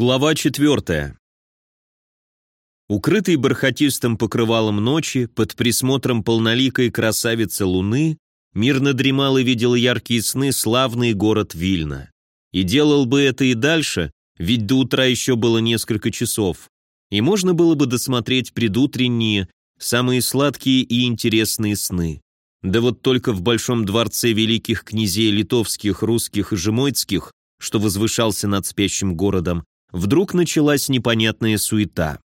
Глава четвертая. Укрытый бархатистым покрывалом ночи, под присмотром полноликой красавицы Луны, мирно дремал и видел яркие сны славный город Вильна. И делал бы это и дальше, ведь до утра еще было несколько часов, и можно было бы досмотреть предутренние, самые сладкие и интересные сны. Да вот только в Большом дворце великих князей литовских, русских и жемойцких, что возвышался над спящим городом, Вдруг началась непонятная суета.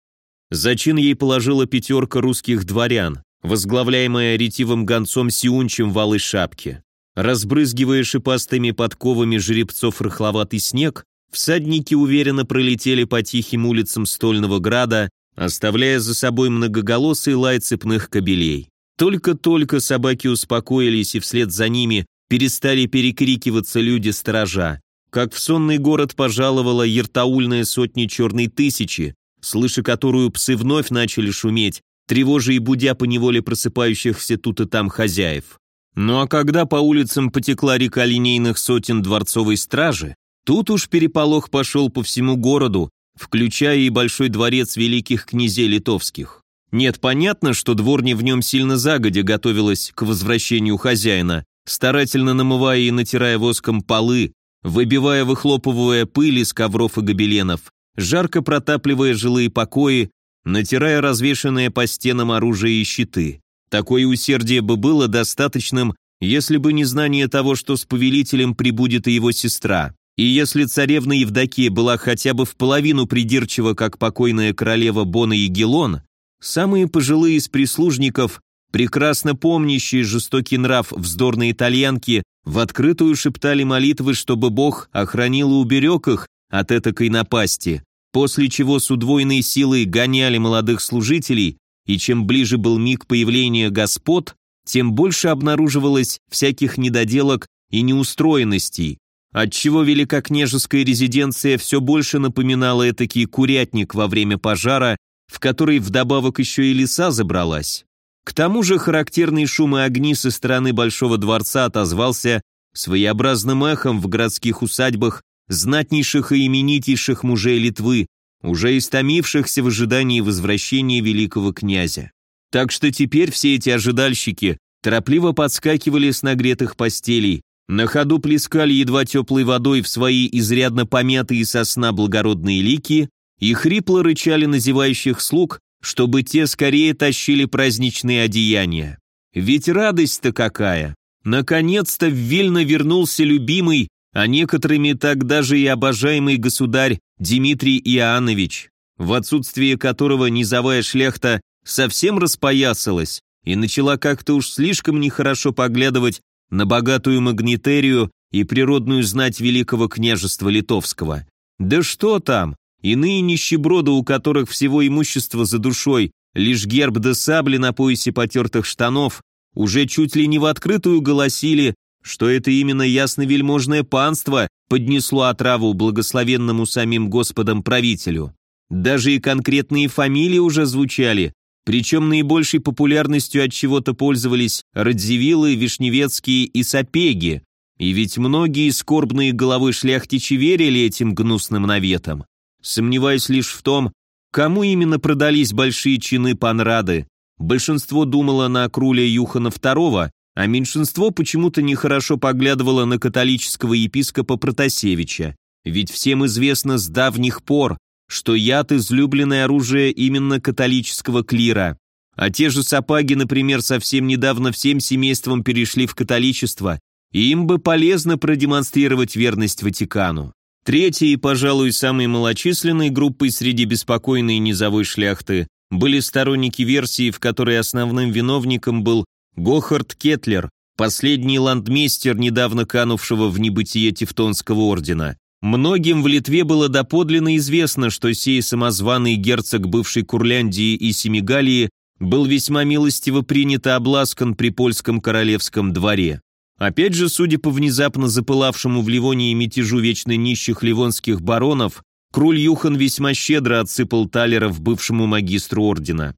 Зачин ей положила пятерка русских дворян, возглавляемая ретивым гонцом Сиунчем в алой шапке. Разбрызгивая шипастыми подковами жеребцов рыхловатый снег, всадники уверенно пролетели по тихим улицам Стольного Града, оставляя за собой многоголосый лай цепных кобелей. Только-только собаки успокоились и вслед за ними перестали перекрикиваться люди-сторожа, как в сонный город пожаловала ертаульная сотня черной тысячи, слыша которую псы вновь начали шуметь, тревожа и будя по неволе просыпающихся тут и там хозяев. Ну а когда по улицам потекла река линейных сотен дворцовой стражи, тут уж переполох пошел по всему городу, включая и большой дворец великих князей литовских. Нет, понятно, что дворня в нем сильно загодя готовилась к возвращению хозяина, старательно намывая и натирая воском полы, выбивая выхлопывая пыль из ковров и гобеленов, жарко протапливая жилые покои, натирая развешанное по стенам оружие и щиты. Такое усердие бы было достаточным, если бы не знание того, что с повелителем прибудет и его сестра. И если царевна Евдокия была хотя бы в половину придирчива, как покойная королева Бона и Гелон, самые пожилые из прислужников, прекрасно помнящие жестокий нрав вздорной итальянки, в открытую шептали молитвы, чтобы Бог охранил и уберег их от этакой напасти, после чего с удвоенной силой гоняли молодых служителей, и чем ближе был миг появления господ, тем больше обнаруживалось всяких недоделок и неустроенностей, отчего великокняжеская резиденция все больше напоминала этакий курятник во время пожара, в который вдобавок еще и леса забралась. К тому же характерный шум и огни со стороны Большого дворца отозвался своеобразным эхом в городских усадьбах знатнейших и именитейших мужей Литвы, уже истомившихся в ожидании возвращения великого князя. Так что теперь все эти ожидальщики торопливо подскакивали с нагретых постелей, на ходу плескали едва теплой водой в свои изрядно помятые сосна благородные лики и хрипло рычали на зевающих слуг, чтобы те скорее тащили праздничные одеяния. Ведь радость-то какая! Наконец-то в Вильно вернулся любимый, а некоторыми так даже и обожаемый государь Дмитрий Иоаннович, в отсутствие которого низовая шляхта совсем распоясалась и начала как-то уж слишком нехорошо поглядывать на богатую магнитерию и природную знать великого княжества литовского. Да что там, Иные нищеброды, у которых всего имущество за душой, лишь герб да сабли на поясе потертых штанов, уже чуть ли не в открытую голосили, что это именно ясновельможное панство поднесло отраву благословенному самим Господом правителю. Даже и конкретные фамилии уже звучали, причем наибольшей популярностью от чего-то пользовались Радзивиллы, Вишневецкие и Сапеги, и ведь многие скорбные головы шляхтичи верили этим гнусным наветам сомневаясь лишь в том, кому именно продались большие чины панрады. Большинство думало на Круля Юхана II, а меньшинство почему-то нехорошо поглядывало на католического епископа Протасевича. Ведь всем известно с давних пор, что яд – излюбленное оружие именно католического клира. А те же сапаги, например, совсем недавно всем семейством перешли в католичество, и им бы полезно продемонстрировать верность Ватикану. Третьей пожалуй, самой малочисленной группой среди беспокойной низовой шляхты были сторонники версии, в которой основным виновником был Гохард Кетлер, последний ландмейстер, недавно канувшего в небытие Тевтонского ордена. Многим в Литве было доподлинно известно, что сей самозваный герцог бывшей Курляндии и Семигалии был весьма милостиво принят и обласкан при польском королевском дворе. Опять же, судя по внезапно запылавшему в Ливонии мятежу вечно нищих ливонских баронов, Круль Юхан весьма щедро отсыпал талеров бывшему магистру ордена.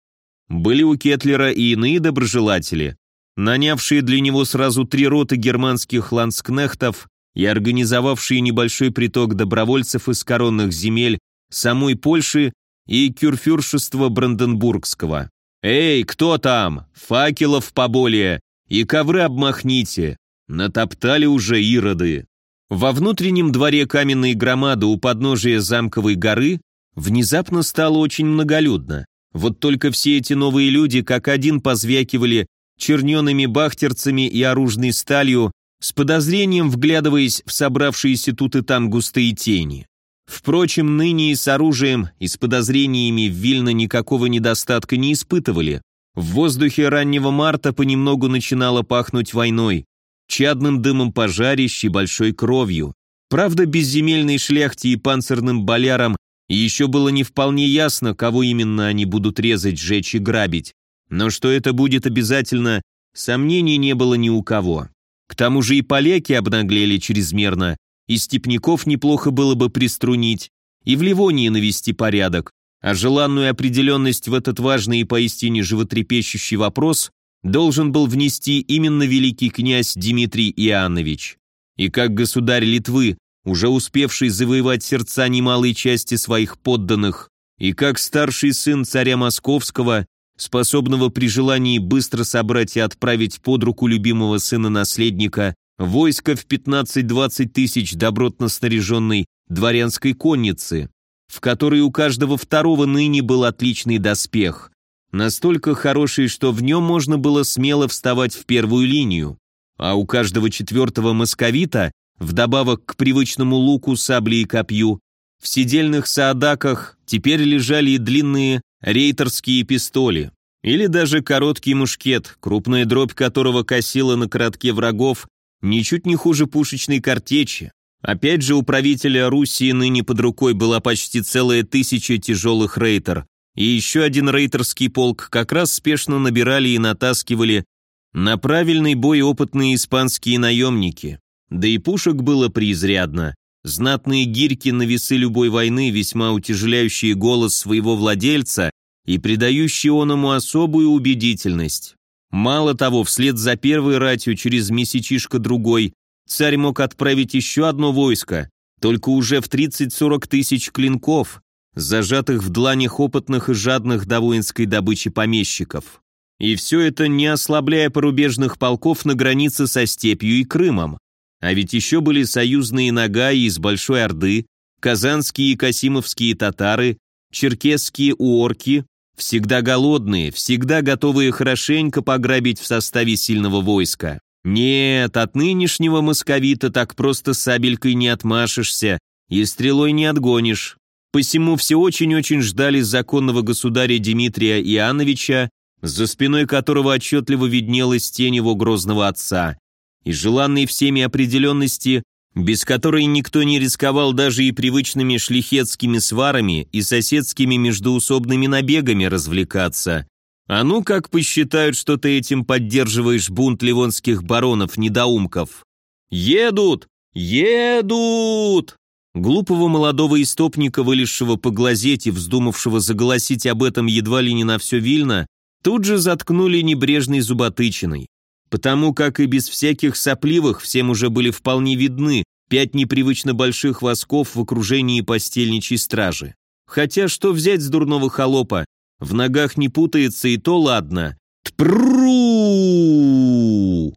Были у Кетлера и иные доброжелатели, нанявшие для него сразу три роты германских ландскнехтов и организовавшие небольшой приток добровольцев из коронных земель самой Польши и кюрфюршества Бранденбургского. «Эй, кто там? Факелов поболее! И ковры обмахните! Натоптали уже ироды!» Во внутреннем дворе каменной громады у подножия замковой горы внезапно стало очень многолюдно. Вот только все эти новые люди как один позвякивали чернеными бахтерцами и оружной сталью, с подозрением вглядываясь в собравшиеся тут и там густые тени. Впрочем, ныне и с оружием, и с подозрениями в Вильно никакого недостатка не испытывали. В воздухе раннего марта понемногу начинало пахнуть войной, чадным дымом пожарищ и большой кровью. Правда, безземельной шляхте и панцирным болярам еще было не вполне ясно, кого именно они будут резать, сжечь и грабить. Но что это будет обязательно, сомнений не было ни у кого. К тому же и поляки обнаглели чрезмерно, и степняков неплохо было бы приструнить, и в Ливонии навести порядок, а желанную определенность в этот важный и поистине животрепещущий вопрос должен был внести именно великий князь Дмитрий Иоаннович. И как государь Литвы, уже успевший завоевать сердца немалой части своих подданных, и как старший сын царя Московского, способного при желании быстро собрать и отправить под руку любимого сына-наследника войско в 15-20 тысяч добротно снаряженной дворянской конницы, в которой у каждого второго ныне был отличный доспех, настолько хороший, что в нем можно было смело вставать в первую линию, а у каждого четвертого московита, вдобавок к привычному луку, сабли и копью, в сидельных саадаках теперь лежали и длинные рейтерские пистоли, или даже короткий мушкет, крупная дробь которого косила на коротке врагов ничуть не хуже пушечной картечи. Опять же, у правителя Руси ныне под рукой была почти целая тысяча тяжелых рейтер, и еще один рейтерский полк как раз спешно набирали и натаскивали на правильный бой опытные испанские наемники. Да и пушек было преизрядно. Знатные гирьки на весы любой войны, весьма утяжеляющие голос своего владельца и придающие оному особую убедительность. Мало того, вслед за первой ратью через месячишко-другой царь мог отправить еще одно войско, только уже в 30-40 тысяч клинков, зажатых в дланях опытных и жадных до воинской добычи помещиков. И все это не ослабляя порубежных полков на границе со степью и Крымом. А ведь еще были союзные нагаи из Большой Орды, казанские и касимовские татары, черкесские уорки, Всегда голодные, всегда готовые хорошенько пограбить в составе сильного войска. Нет, от нынешнего московита так просто сабелькой не отмашешься и стрелой не отгонишь. Посему все очень-очень ждали законного государя Дмитрия Иоанновича, за спиной которого отчетливо виднелась тень его грозного отца. И желанной всеми определенности без которой никто не рисковал даже и привычными шлихетскими сварами и соседскими междуусобными набегами развлекаться. А ну как посчитают, что ты этим поддерживаешь бунт ливонских баронов-недоумков? Едут! Едут! Глупого молодого истопника, вылезшего поглазеть и вздумавшего заголосить об этом едва ли не на все Вильно, тут же заткнули небрежной зуботычиной потому как и без всяких сопливых всем уже были вполне видны пять непривычно больших восков в окружении постельничьей стражи. Хотя что взять с дурного холопа? В ногах не путается и то ладно. Тпру!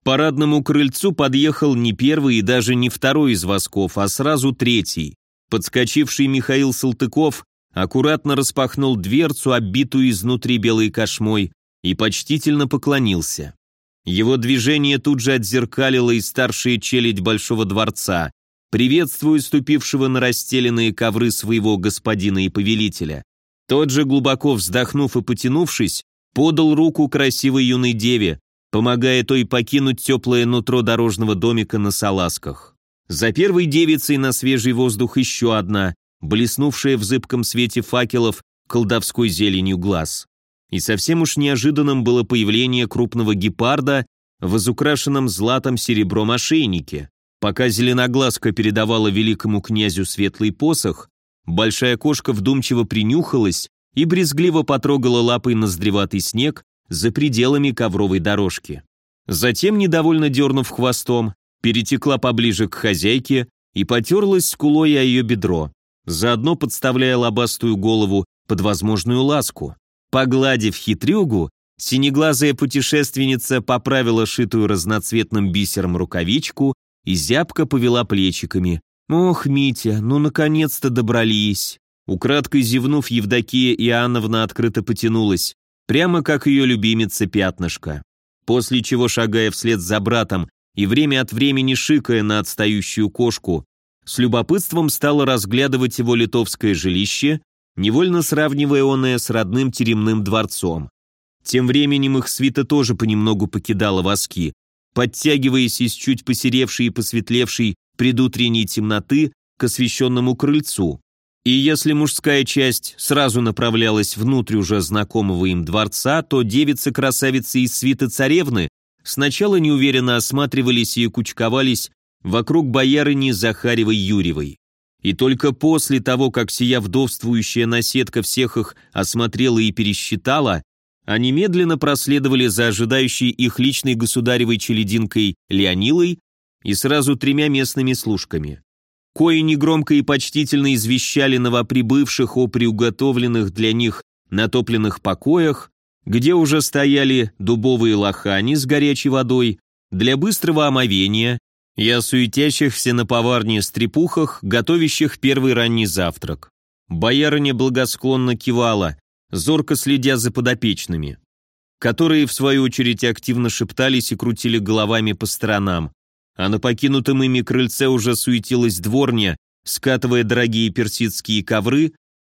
Парадному крыльцу подъехал не первый и даже не второй из восков, а сразу третий. Подскочивший Михаил Салтыков аккуратно распахнул дверцу, оббитую изнутри белой кошмой, и почтительно поклонился. Его движение тут же отзеркалило и старшая челядь Большого дворца, приветствуя ступившего на расстеленные ковры своего господина и повелителя. Тот же, глубоко вздохнув и потянувшись, подал руку красивой юной деве, помогая той покинуть теплое нутро дорожного домика на салазках. За первой девицей на свежий воздух еще одна, блеснувшая в зыбком свете факелов колдовской зеленью глаз. И совсем уж неожиданным было появление крупного гепарда в изукрашенном златом серебром ошейнике. Пока зеленоглазка передавала великому князю светлый посох, большая кошка вдумчиво принюхалась и брезгливо потрогала лапой ноздреватый снег за пределами ковровой дорожки. Затем, недовольно дернув хвостом, перетекла поближе к хозяйке и потерлась скулой о ее бедро. заодно подставляя лобастую голову под возможную ласку. Погладив хитрюгу, синеглазая путешественница поправила шитую разноцветным бисером рукавичку и зябко повела плечиками. «Ох, Митя, ну наконец-то добрались!» Украдкой зевнув, Евдокия Иоанновна открыто потянулась, прямо как ее любимица пятнышко. После чего, шагая вслед за братом и время от времени шикая на отстающую кошку, с любопытством стала разглядывать его литовское жилище, невольно сравнивая оное с родным теремным дворцом. Тем временем их свита тоже понемногу покидала воски, подтягиваясь из чуть посеревшей и посветлевшей предутренней темноты к освещенному крыльцу. И если мужская часть сразу направлялась внутрь уже знакомого им дворца, то девицы-красавицы из свиты царевны сначала неуверенно осматривались и кучковались вокруг боярыни Захаревой Юрьевой. И только после того, как сия вдовствующая наседка всех их осмотрела и пересчитала, они медленно проследовали за ожидающей их личной государевой челединкой Леонилой и сразу тремя местными служками. Кои негромко и почтительно извещали новоприбывших о приуготовленных для них натопленных покоях, где уже стояли дубовые лохани с горячей водой для быстрого омовения и о суетящихся на поварне стрепухах, готовящих первый ранний завтрак. Боярыня благосклонно кивала, зорко следя за подопечными, которые, в свою очередь, активно шептались и крутили головами по сторонам, а на покинутом ими крыльце уже суетилась дворня, скатывая дорогие персидские ковры,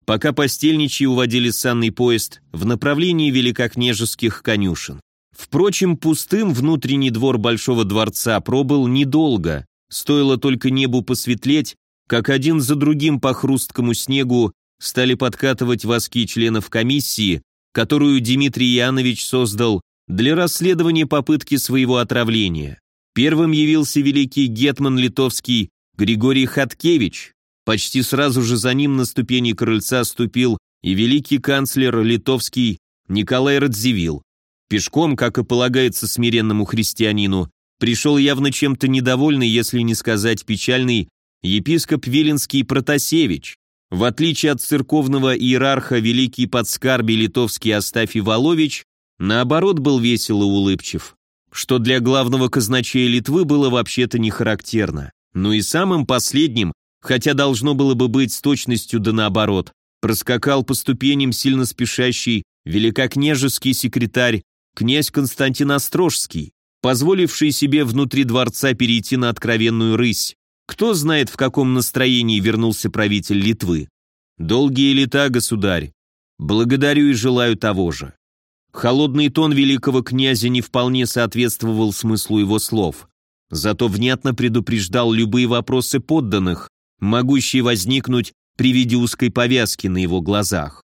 пока постельничьи уводили санный поезд в направлении великокняжеских конюшен. Впрочем, пустым внутренний двор Большого дворца пробыл недолго, стоило только небу посветлеть, как один за другим по хрусткому снегу стали подкатывать воски членов комиссии, которую Дмитрий Янович создал для расследования попытки своего отравления. Первым явился великий гетман литовский Григорий Хаткевич. Почти сразу же за ним на ступени крыльца ступил и великий канцлер литовский Николай Радзивилл. Пешком, как и полагается смиренному христианину, пришел явно чем-то недовольный, если не сказать печальный, епископ Виленский Протасевич. В отличие от церковного иерарха великий подскарби литовский Астафий Волович, наоборот был весело улыбчив, что для главного казначея Литвы было вообще-то не характерно. Ну и самым последним, хотя должно было бы быть с точностью да наоборот, проскакал по ступеням сильно спешащий великокняжеский секретарь князь Константин Острожский, позволивший себе внутри дворца перейти на откровенную рысь. Кто знает, в каком настроении вернулся правитель Литвы. Долгие лета, государь. Благодарю и желаю того же. Холодный тон великого князя не вполне соответствовал смыслу его слов. Зато внятно предупреждал любые вопросы подданных, могущие возникнуть при виде узкой повязки на его глазах.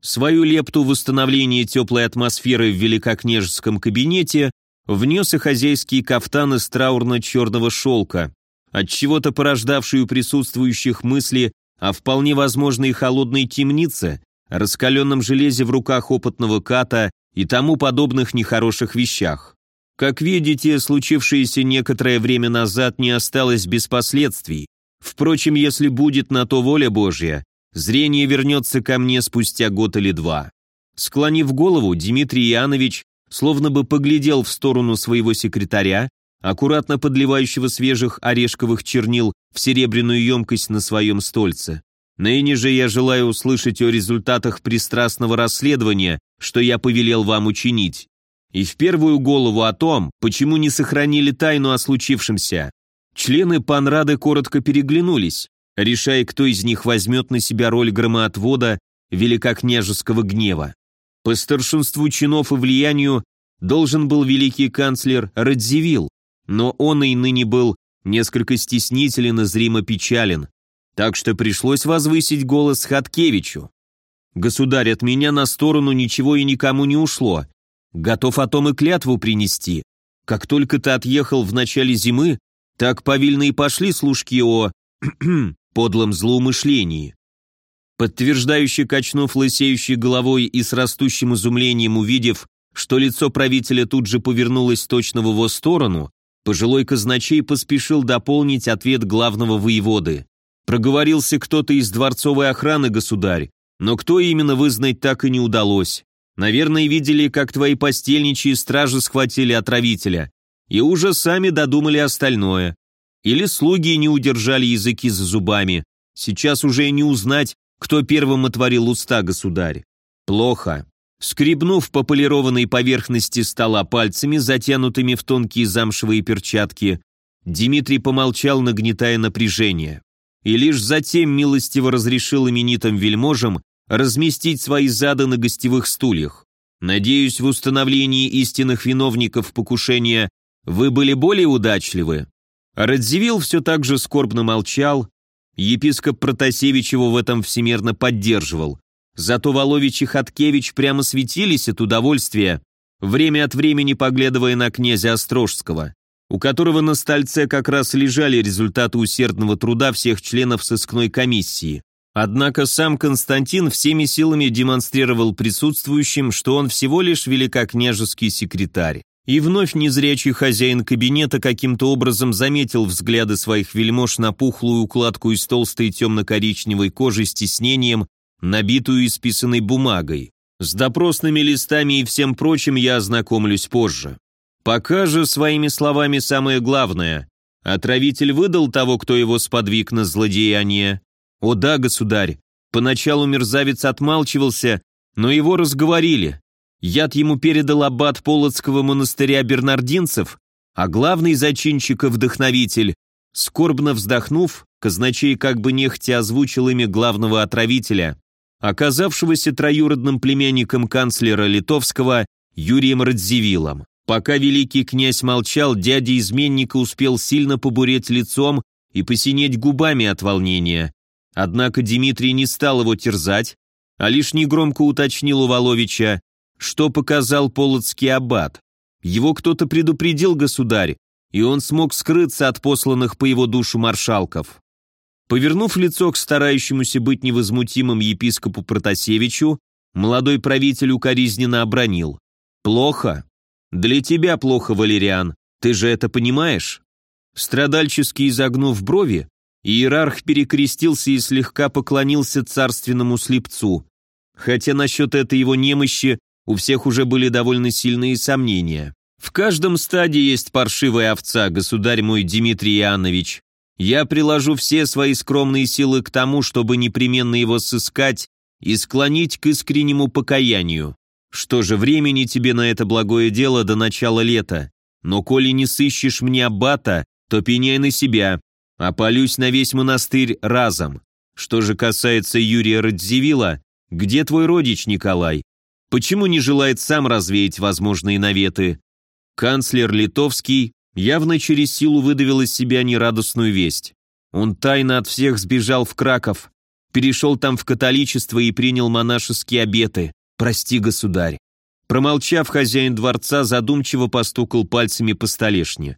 Свою лепту в восстановление теплой атмосферы в великокняжеском кабинете внес и хозяйский кафтан из траурно-черного шелка, от чего то порождавший у присутствующих мысли о вполне возможной холодной темнице, раскаленном железе в руках опытного ката и тому подобных нехороших вещах. Как видите, случившееся некоторое время назад не осталось без последствий. Впрочем, если будет на то воля Божья, Зрение вернется ко мне спустя год или два. Склонив голову, Дмитрий Иоаннович словно бы поглядел в сторону своего секретаря, аккуратно подливающего свежих орешковых чернил в серебряную емкость на своем стольце. Ныне же я желаю услышать о результатах пристрастного расследования, что я повелел вам учинить. И в первую голову о том, почему не сохранили тайну о случившемся. Члены панрады коротко переглянулись решая, кто из них возьмет на себя роль громоотвода великокняжеского гнева. По старшинству чинов и влиянию должен был великий канцлер Радзивилл, но он и ныне был несколько стеснителен и зримо печален, так что пришлось возвысить голос Хаткевичу. «Государь, от меня на сторону ничего и никому не ушло. Готов о том и клятву принести. Как только ты отъехал в начале зимы, так повильно и пошли служки о подлом злоумышлении. Подтверждающий качнув лысеющей головой и с растущим изумлением увидев, что лицо правителя тут же повернулось точно в его сторону, пожилой казначей поспешил дополнить ответ главного воеводы. Проговорился кто-то из дворцовой охраны, государь, но кто именно вызнать так и не удалось. Наверное, видели, как твои постельничьи стражи схватили отравителя, и уже сами додумали остальное. Или слуги не удержали языки за зубами. Сейчас уже не узнать, кто первым отворил уста, государь. Плохо. Скребнув по полированной поверхности стола пальцами, затянутыми в тонкие замшевые перчатки, Дмитрий помолчал, нагнетая напряжение. И лишь затем милостиво разрешил именитым вельможам разместить свои зады на гостевых стульях. Надеюсь, в установлении истинных виновников покушения вы были более удачливы. Радзивилл все так же скорбно молчал, епископ Протасевич его в этом всемерно поддерживал. Зато Волович и Хаткевич прямо светились от удовольствия, время от времени поглядывая на князя Острожского, у которого на стольце как раз лежали результаты усердного труда всех членов сыскной комиссии. Однако сам Константин всеми силами демонстрировал присутствующим, что он всего лишь великокняжеский секретарь. И вновь незрячий хозяин кабинета каким-то образом заметил взгляды своих вельмож на пухлую укладку из толстой темно-коричневой кожи с тиснением, набитую исписанной бумагой. С допросными листами и всем прочим я ознакомлюсь позже. Пока же своими словами самое главное. Отравитель выдал того, кто его сподвиг на злодеяние. «О да, государь». Поначалу мерзавец отмалчивался, но его разговорили. Яд ему передал аббат Полоцкого монастыря бернардинцев, а главный зачинщик и вдохновитель, скорбно вздохнув, казначей как бы нехотя озвучил имя главного отравителя, оказавшегося троюродным племянником канцлера Литовского Юрием Радзивиллом. Пока великий князь молчал, дядя изменника успел сильно побуреть лицом и посинеть губами от волнения. Однако Дмитрий не стал его терзать, а лишь негромко уточнил у Воловича, что показал полоцкий аббат. Его кто-то предупредил, государь, и он смог скрыться от посланных по его душу маршалков. Повернув лицо к старающемуся быть невозмутимым епископу Протасевичу, молодой правитель укоризненно обронил. «Плохо. Для тебя плохо, Валериан. Ты же это понимаешь?» Страдальчески изогнув брови, Иерарх перекрестился и слегка поклонился царственному слепцу. Хотя насчет этой его немощи у всех уже были довольно сильные сомнения. В каждом стаде есть паршивая овца, государь мой Дмитрий Иоаннович. Я приложу все свои скромные силы к тому, чтобы непременно его сыскать и склонить к искреннему покаянию. Что же, времени тебе на это благое дело до начала лета. Но коли не сыщешь мне аббата, то пеняй на себя, Опалюсь на весь монастырь разом. Что же касается Юрия Радзивилла, где твой родич Николай? Почему не желает сам развеять возможные наветы? Канцлер Литовский явно через силу выдавил из себя нерадостную весть. Он тайно от всех сбежал в Краков, перешел там в католичество и принял монашеские обеты. Прости, государь. Промолчав, хозяин дворца задумчиво постукал пальцами по столешне.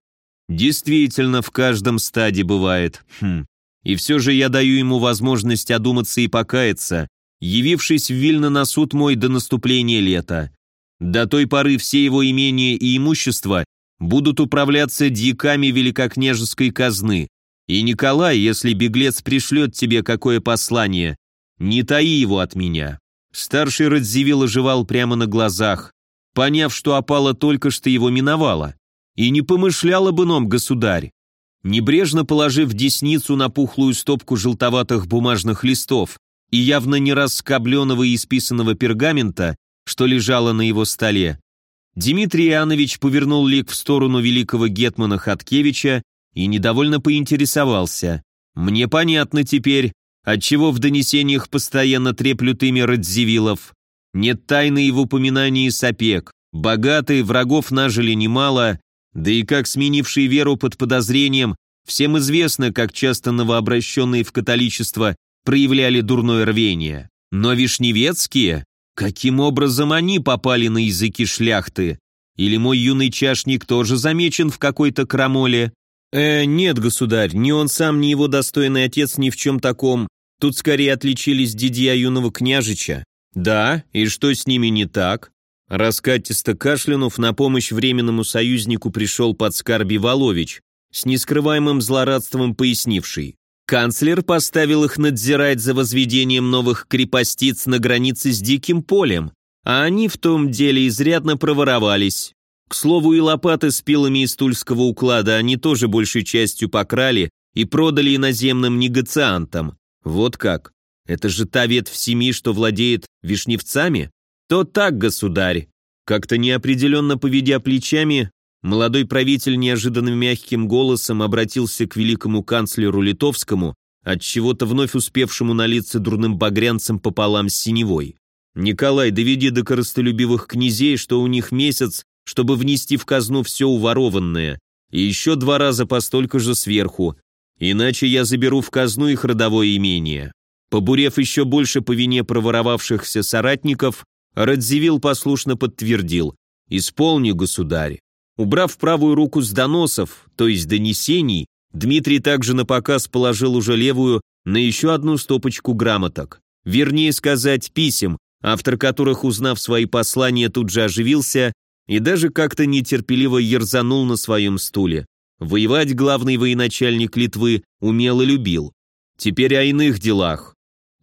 Действительно, в каждом стаде бывает. Хм. И все же я даю ему возможность одуматься и покаяться, явившись в Вильно на суд мой до наступления лета. До той поры все его имения и имущество будут управляться дьяками великокняжеской казны. И Николай, если беглец пришлет тебе какое послание, не таи его от меня». Старший Радзивилл оживал прямо на глазах, поняв, что опала только что его миновала. И не помышлял об ином государь. Небрежно положив десницу на пухлую стопку желтоватых бумажных листов и явно не раз скобленного и исписанного пергамента, что лежало на его столе, Дмитрий Иоаннович повернул лик в сторону великого гетмана Хаткевича и недовольно поинтересовался. «Мне понятно теперь, отчего в донесениях постоянно треплют имя Радзивиллов. Нет тайны и в упоминании сапек. Богатые, врагов нажили немало, да и как сменивший веру под подозрением, всем известно, как часто новообращенные в католичество проявляли дурное рвение. Но вишневецкие? Каким образом они попали на языки шляхты? Или мой юный чашник тоже замечен в какой-то крамоле? Э, нет, государь, ни он сам, ни его достойный отец ни в чем таком. Тут скорее отличились дидья юного княжича. Да, и что с ними не так? Раскатисто кашлянув, на помощь временному союзнику пришел подскарби Волович, с нескрываемым злорадством пояснивший. Канцлер поставил их надзирать за возведением новых крепостиц на границе с Диким полем, а они в том деле изрядно проворовались. К слову, и лопаты с пилами из Тульского уклада они тоже большей частью покрали и продали иноземным негациантам. Вот как. Это же та ветвь семьи, что владеет вишневцами? То так, государь. Как-то неопределенно поведя плечами, молодой правитель неожиданно мягким голосом обратился к великому канцлеру литовскому, от чего-то вновь успевшему налиться дурным багрянцем пополам с синевой. «Николай, доведи до коростолюбивых князей, что у них месяц, чтобы внести в казну все уворованное, и еще два раза по столько же сверху, иначе я заберу в казну их родовое имение». Побурев еще больше по вине проворовавшихся соратников, Радзивилл послушно подтвердил «Исполни, государь». Убрав правую руку с доносов, то есть донесений, Дмитрий также на показ положил уже левую на еще одну стопочку грамоток. Вернее сказать, писем, автор которых, узнав свои послания, тут же оживился и даже как-то нетерпеливо ерзанул на своем стуле. Воевать главный военачальник Литвы умело любил. Теперь о иных делах.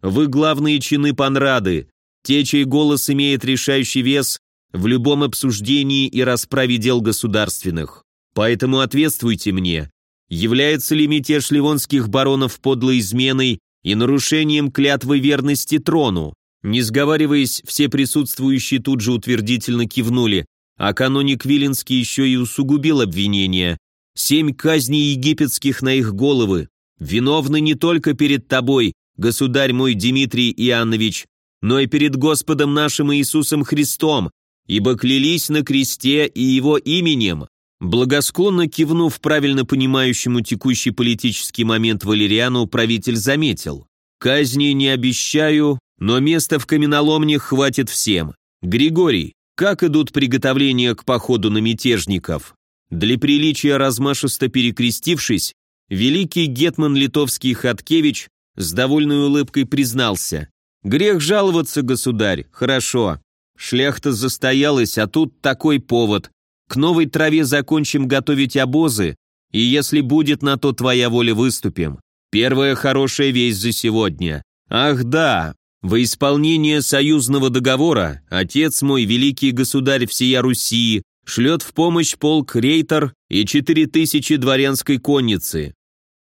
Вы главные чины Панрады, те, чей голос имеет решающий вес в любом обсуждении и расправе дел государственных. Поэтому ответствуйте мне, является ли мятеж ливонских баронов подлой изменой и нарушением клятвы верности трону? Не сговариваясь, все присутствующие тут же утвердительно кивнули, а каноник Виленский еще и усугубил обвинение. Семь казней египетских на их головы. Виновны не только перед тобой, государь мой Дмитрий Иоаннович, но и перед Господом нашим Иисусом Христом, ибо клялись на кресте и Его именем». Благосклонно кивнув правильно понимающему текущий политический момент Валериану, правитель заметил. «Казни не обещаю, но места в каменоломне хватит всем. Григорий, как идут приготовления к походу на мятежников?» Для приличия размашисто перекрестившись, великий гетман литовский Хаткевич с довольной улыбкой признался. «Грех жаловаться, государь, хорошо. Шляхта застоялась, а тут такой повод. К новой траве закончим готовить обозы, и если будет на то твоя воля, выступим. Первая хорошая весть за сегодня. Ах да, во исполнение союзного договора отец мой, великий государь всея Руси, шлет в помощь полк рейтер и четыре тысячи дворянской конницы,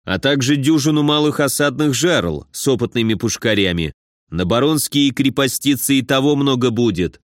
а также дюжину малых осадных жерл с опытными пушкарями, на баронские крепостицы и того много будет.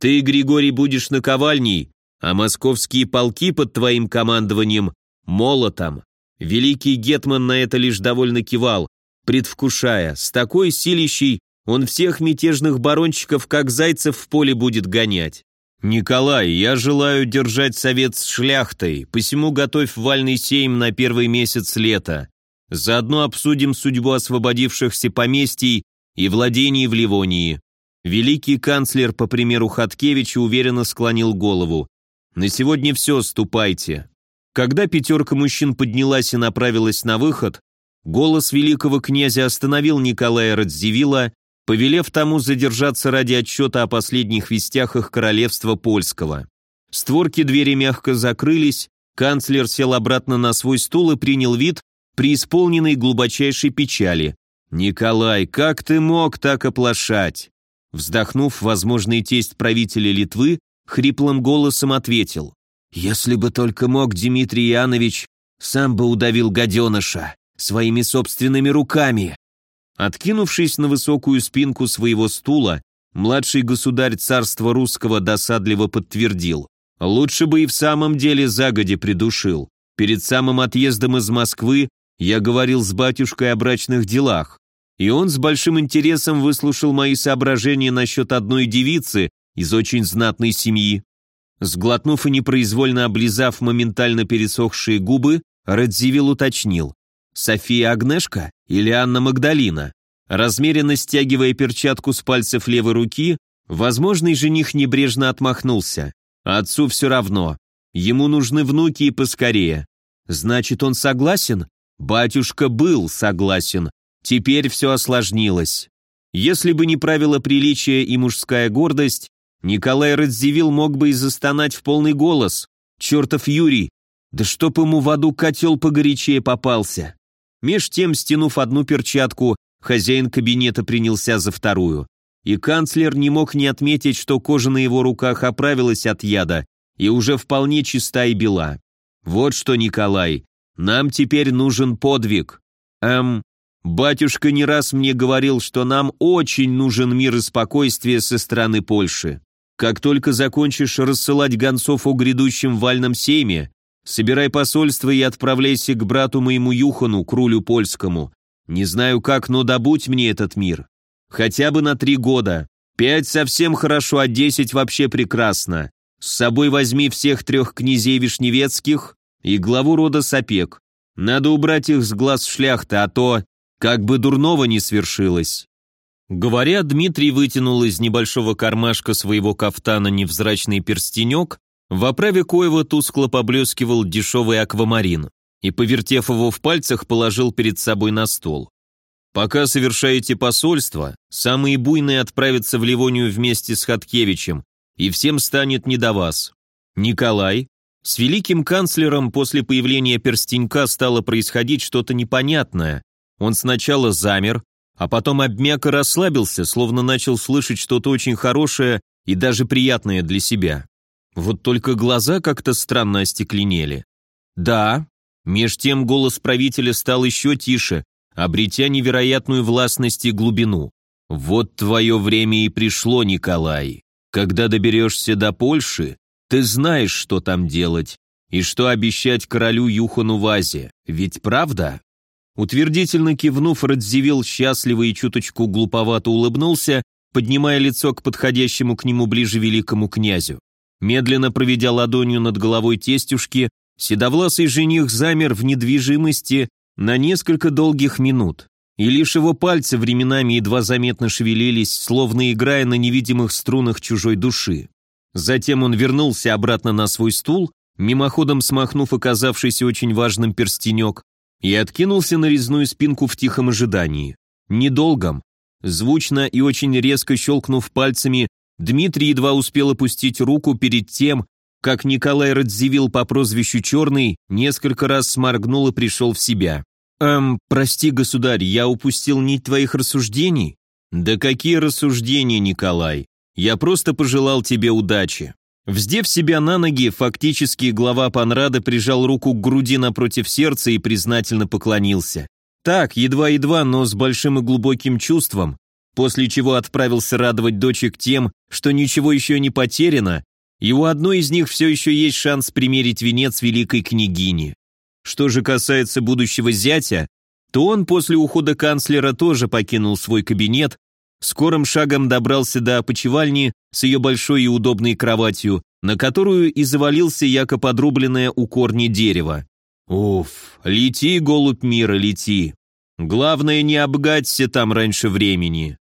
Ты, Григорий, будешь наковальней, а московские полки под твоим командованием — молотом. Великий Гетман на это лишь довольно кивал, предвкушая, с такой силищей он всех мятежных барончиков, как зайцев в поле будет гонять. «Николай, я желаю держать совет с шляхтой, посему готовь вальный сейм на первый месяц лета. Заодно обсудим судьбу освободившихся поместий и владений в Ливонии. Великий канцлер, по примеру Хаткевича, уверенно склонил голову. «На сегодня все, ступайте». Когда пятерка мужчин поднялась и направилась на выход, голос великого князя остановил Николая Радзивилла, повелев тому задержаться ради отчета о последних вестях их королевства польского. Створки двери мягко закрылись, канцлер сел обратно на свой стул и принял вид, преисполненной глубочайшей печали. «Николай, как ты мог так оплошать?» Вздохнув, возможный тесть правителя Литвы хриплым голосом ответил. «Если бы только мог Дмитрий Янович, сам бы удавил гаденыша своими собственными руками». Откинувшись на высокую спинку своего стула, младший государь царства русского досадливо подтвердил. «Лучше бы и в самом деле загоди придушил. Перед самым отъездом из Москвы я говорил с батюшкой о брачных делах и он с большим интересом выслушал мои соображения насчет одной девицы из очень знатной семьи. Сглотнув и непроизвольно облизав моментально пересохшие губы, Радзивилл уточнил. «София Агнешка или Анна Магдалина?» Размеренно стягивая перчатку с пальцев левой руки, возможный жених небрежно отмахнулся. Отцу все равно. Ему нужны внуки и поскорее. Значит, он согласен? Батюшка был согласен, Теперь все осложнилось. Если бы не правило приличия и мужская гордость, Николай Радзивилл мог бы и застонать в полный голос. Чертов Юрий! Да чтоб ему в аду котел погорячее попался! Меж тем, стянув одну перчатку, хозяин кабинета принялся за вторую. И канцлер не мог не отметить, что кожа на его руках оправилась от яда и уже вполне чиста и бела. Вот что, Николай, нам теперь нужен подвиг. Эм, батюшка не раз мне говорил, что нам очень нужен мир и спокойствие со стороны Польши. Как только закончишь рассылать гонцов о грядущем вальном сейме, собирай посольство и отправляйся к брату моему Юхану, крулю польскому. Не знаю как, но добудь мне этот мир. Хотя бы на три года. Пять совсем хорошо, а десять вообще прекрасно. С собой возьми всех трех князей Вишневецких и главу рода Сапек. Надо убрать их с глаз шляхты, а то как бы дурного не свершилось. Говоря, Дмитрий вытянул из небольшого кармашка своего кафтана невзрачный перстенек, в оправе коего тускло поблескивал дешевый аквамарин, и, повертев его в пальцах, положил перед собой на стол. Пока совершаете посольство, самые буйные отправятся в Ливонию вместе с Хаткевичем, и всем станет не до вас. Николай, с великим канцлером после появления перстенька стало происходить что-то непонятное. Он сначала замер, а потом обмяк и расслабился, словно начал слышать что-то очень хорошее и даже приятное для себя. Вот только глаза как-то странно остекленели. Да, меж тем голос правителя стал еще тише, обретя невероятную властность и глубину. «Вот твое время и пришло, Николай. Когда доберешься до Польши, ты знаешь, что там делать и что обещать королю Юхану Вазе, ведь правда?» Утвердительно кивнув, Радзивилл счастливо и чуточку глуповато улыбнулся, поднимая лицо к подходящему к нему ближе великому князю. Медленно проведя ладонью над головой тестюшки, седовласый жених замер в недвижимости, на несколько долгих минут, и лишь его пальцы временами едва заметно шевелились, словно играя на невидимых струнах чужой души. Затем он вернулся обратно на свой стул, мимоходом смахнув оказавшийся очень важным перстенек, и откинулся на резную спинку в тихом ожидании. Недолгом. Звучно и очень резко щелкнув пальцами, Дмитрий едва успел опустить руку перед тем, как Николай Радзивилл по прозвищу Черный несколько раз сморгнул и пришел в себя. «Эм, прости, государь, я упустил нить твоих рассуждений?» «Да какие рассуждения, Николай? Я просто пожелал тебе удачи». Вздев себя на ноги, фактически глава Панрада прижал руку к груди напротив сердца и признательно поклонился. Так, едва-едва, но с большим и глубоким чувством, после чего отправился радовать дочек тем, что ничего еще не потеряно, и у одной из них все еще есть шанс примерить венец великой княгини. Что же касается будущего зятя, то он после ухода канцлера тоже покинул свой кабинет, скорым шагом добрался до опочивальни с ее большой и удобной кроватью, на которую и завалился яко подрубленное у корня дерево. Уф, лети, голубь мира, лети. Главное, не обгаться там раньше времени.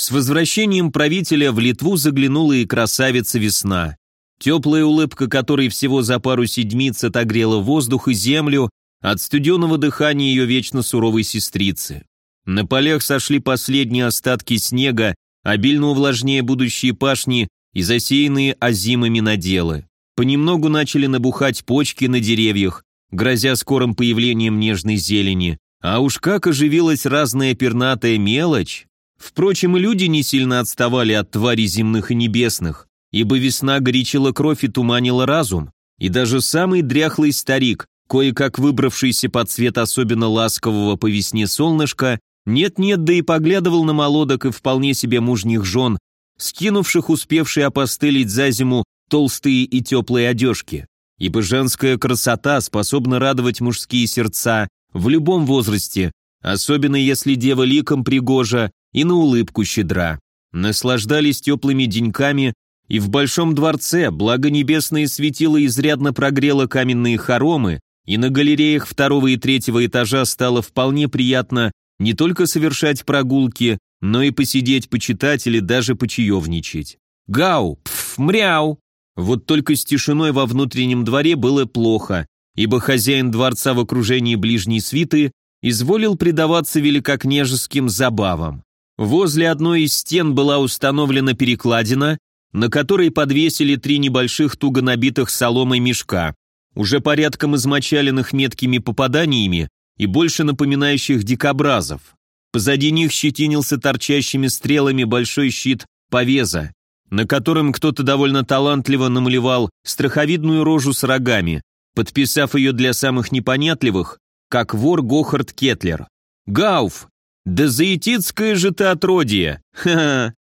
С возвращением правителя в Литву заглянула и красавица весна. Теплая улыбка которой всего за пару седмиц отогрела воздух и землю от студеного дыхания ее вечно суровой сестрицы. На полях сошли последние остатки снега, обильно увлажнее будущие пашни и засеянные озимыми наделы. Понемногу начали набухать почки на деревьях, грозя скорым появлением нежной зелени. А уж как оживилась разная пернатая мелочь! Впрочем, и люди не сильно отставали от тварей земных и небесных, ибо весна горячила кровь и туманила разум, и даже самый дряхлый старик, кое-как выбравшийся под цвет особенно ласкового по весне солнышка, нет-нет, да и поглядывал на молодок и вполне себе мужних жен, скинувших успевшие опостылить за зиму толстые и теплые одежки. Ибо женская красота способна радовать мужские сердца в любом возрасте, особенно если дева ликом пригожа и на улыбку щедра. Наслаждались теплыми деньками, и в Большом дворце, благо небесное светило изрядно прогрело каменные хоромы, и на галереях второго и третьего этажа стало вполне приятно не только совершать прогулки, но и посидеть, почитать или даже почаевничать. Гау! Пф! Мряу! Вот только с тишиной во внутреннем дворе было плохо, ибо хозяин дворца в окружении ближней свиты изволил предаваться великокняжеским забавам. Возле одной из стен была установлена перекладина, на которой подвесили три небольших туго набитых соломой мешка, уже порядком измочаленных меткими попаданиями и больше напоминающих дикобразов. Позади них щетинился торчащими стрелами большой щит повеза, на котором кто-то довольно талантливо намалевал страховидную рожу с рогами, подписав ее для самых непонятливых, как вор Гохард Кетлер. «Гауф! Да заетицкое же ты отродье! Ха-ха!»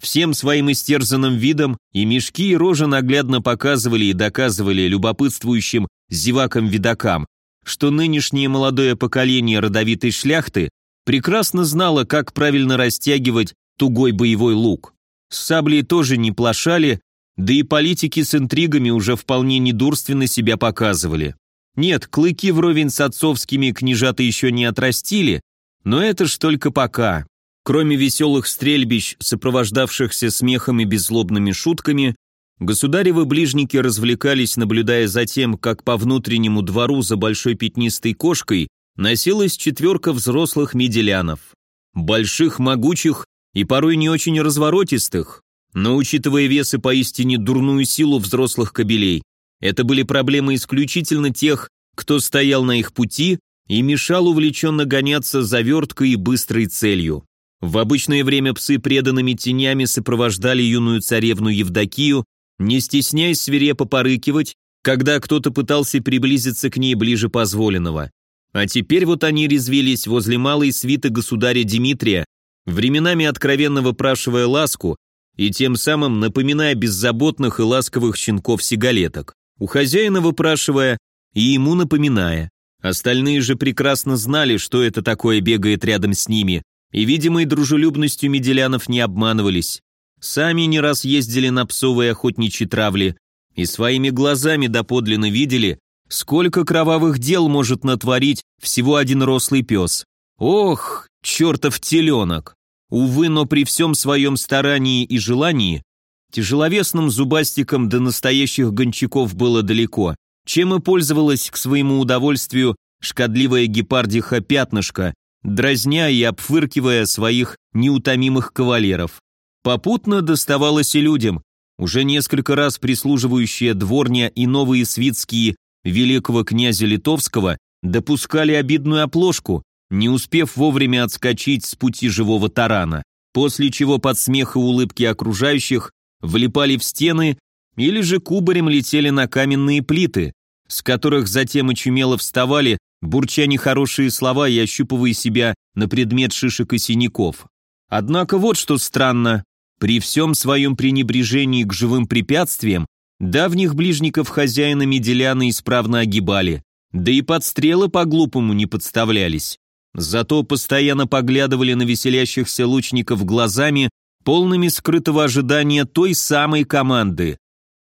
Всем своим истерзанным видом и мешки, и рожи наглядно показывали и доказывали любопытствующим зевакам-видакам, что нынешнее молодое поколение родовитой шляхты прекрасно знало, как правильно растягивать тугой боевой лук. С саблей тоже не плашали, да и политики с интригами уже вполне недурственно себя показывали. Нет, клыки вровень с отцовскими княжата еще не отрастили, но это ж только пока. Кроме веселых стрельбищ, сопровождавшихся смехом и беззлобными шутками, государевы ближники развлекались, наблюдая за тем, как по внутреннему двору за большой пятнистой кошкой носилась четверка взрослых меделянов. Больших, могучих и порой не очень разворотистых, но учитывая вес и поистине дурную силу взрослых кобелей, это были проблемы исключительно тех, кто стоял на их пути и мешал увлеченно гоняться за верткой и быстрой целью. В обычное время псы преданными тенями сопровождали юную царевну Евдокию, не стесняясь свирепо порыкивать, когда кто-то пытался приблизиться к ней ближе позволенного. А теперь вот они резвились возле малой свиты государя Дмитрия, временами откровенно выпрашивая ласку и тем самым напоминая беззаботных и ласковых щенков-сигалеток, у хозяина выпрашивая и ему напоминая. Остальные же прекрасно знали, что это такое бегает рядом с ними, и видимой дружелюбностью меделянов не обманывались. Сами не раз ездили на псовые охотничьи травли и своими глазами доподлинно видели, сколько кровавых дел может натворить всего один рослый пес. Ох, чертов теленок! Увы, но при всем своем старании и желании тяжеловесным зубастиком до настоящих гончаков было далеко, чем и пользовалась к своему удовольствию шкодливая гепардиха пятнышко, дразня и обфыркивая своих неутомимых кавалеров. Попутно доставалось и людям, уже несколько раз прислуживающие дворня и новые свитские великого князя Литовского допускали обидную оплошку, не успев вовремя отскочить с пути живого тарана, после чего под смех и улыбки окружающих влипали в стены или же кубарем летели на каменные плиты, с которых затем очумело вставали бурча нехорошие слова и ощупывая себя на предмет шишек и синяков. Однако вот что странно. При всем своем пренебрежении к живым препятствиям, давних ближников хозяина Меделяна исправно огибали, да и подстрелы по-глупому не подставлялись. Зато постоянно поглядывали на веселящихся лучников глазами, полными скрытого ожидания той самой команды.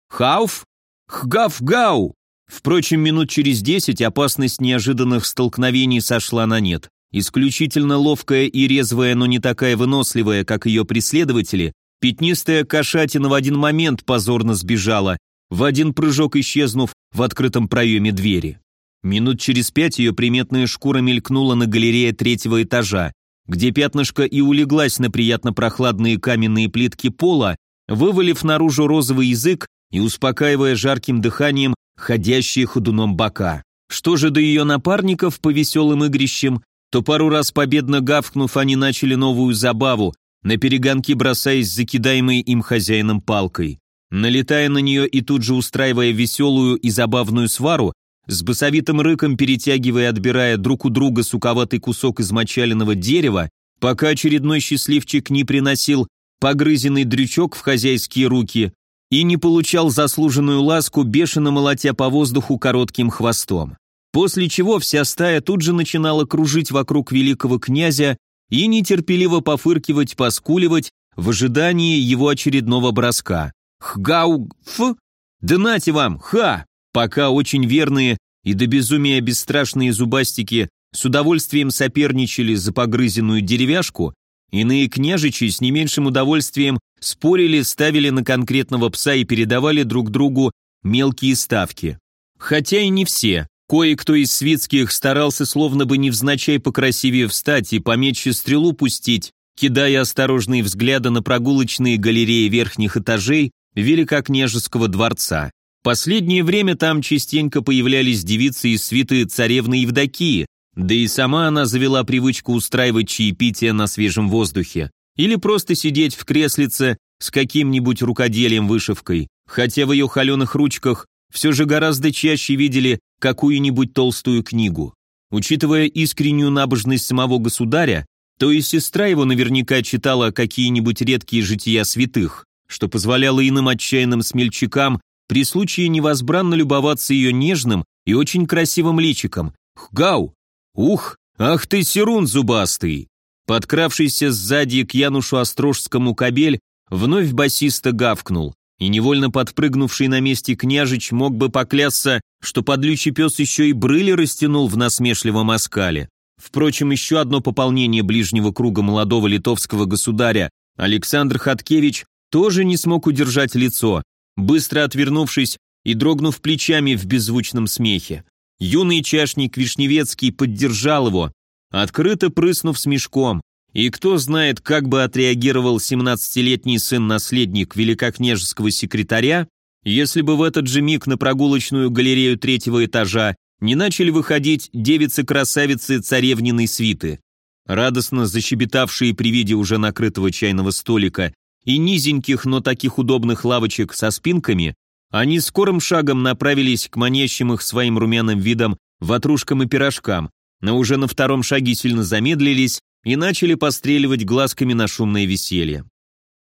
«Хауф? Хгаф-гау!» Впрочем, минут через десять опасность неожиданных столкновений сошла на нет. Исключительно ловкая и резвая, но не такая выносливая, как ее преследователи, пятнистая кошатина в один момент позорно сбежала, в один прыжок исчезнув в открытом проеме двери. Минут через пять ее приметная шкура мелькнула на галерее третьего этажа, где пятнышко и улеглась на приятно прохладные каменные плитки пола, вывалив наружу розовый язык и успокаивая жарким дыханием ходящие ходуном бока. Что же до ее напарников по веселым игрищам, то пару раз победно гавкнув, они начали новую забаву, на перегонки бросаясь закидаемой им хозяином палкой. Налетая на нее и тут же устраивая веселую и забавную свару, с басовитым рыком перетягивая и отбирая друг у друга суковатый кусок измочаленного дерева, пока очередной счастливчик не приносил погрызенный дрючок в хозяйские руки, и не получал заслуженную ласку, бешено молотя по воздуху коротким хвостом. После чего вся стая тут же начинала кружить вокруг великого князя и нетерпеливо пофыркивать, поскуливать в ожидании его очередного броска. Хгау, ф, да нате вам, ха! Пока очень верные и до безумия бесстрашные зубастики с удовольствием соперничали за погрызенную деревяшку, Иные княжичи с не меньшим удовольствием спорили, ставили на конкретного пса и передавали друг другу мелкие ставки. Хотя и не все. Кое-кто из свитских старался словно бы невзначай покрасивее встать и помече стрелу пустить, кидая осторожные взгляды на прогулочные галереи верхних этажей Великокняжеского дворца. Последнее время там частенько появлялись девицы из свиты царевны Евдокии, да и сама она завела привычку устраивать чаепитие на свежем воздухе или просто сидеть в креслице с каким-нибудь рукоделием-вышивкой, хотя в ее холеных ручках все же гораздо чаще видели какую-нибудь толстую книгу. Учитывая искреннюю набожность самого государя, то и сестра его наверняка читала какие-нибудь редкие жития святых, что позволяло иным отчаянным смельчакам при случае невозбранно любоваться ее нежным и очень красивым личиком. Хгау! Ух, ах ты, Серун зубастый! Подкравшийся сзади к Янушу Острожскому кабель вновь басисто гавкнул, и невольно подпрыгнувший на месте княжич мог бы поклясться, что подлючий пес еще и брыли растянул в насмешливом оскале. Впрочем, еще одно пополнение ближнего круга молодого литовского государя, Александр Хаткевич, тоже не смог удержать лицо, быстро отвернувшись и дрогнув плечами в беззвучном смехе. Юный чашник Вишневецкий поддержал его, открыто прыснув смешком, и кто знает, как бы отреагировал 17-летний сын-наследник великокняжеского секретаря, если бы в этот же миг на прогулочную галерею третьего этажа не начали выходить девицы-красавицы царевниной свиты. Радостно защебетавшие при виде уже накрытого чайного столика и низеньких, но таких удобных лавочек со спинками, они скорым шагом направились к манящим их своим румяным видом ватрушкам и пирожкам, но уже на втором шаге сильно замедлились и начали постреливать глазками на шумное веселье.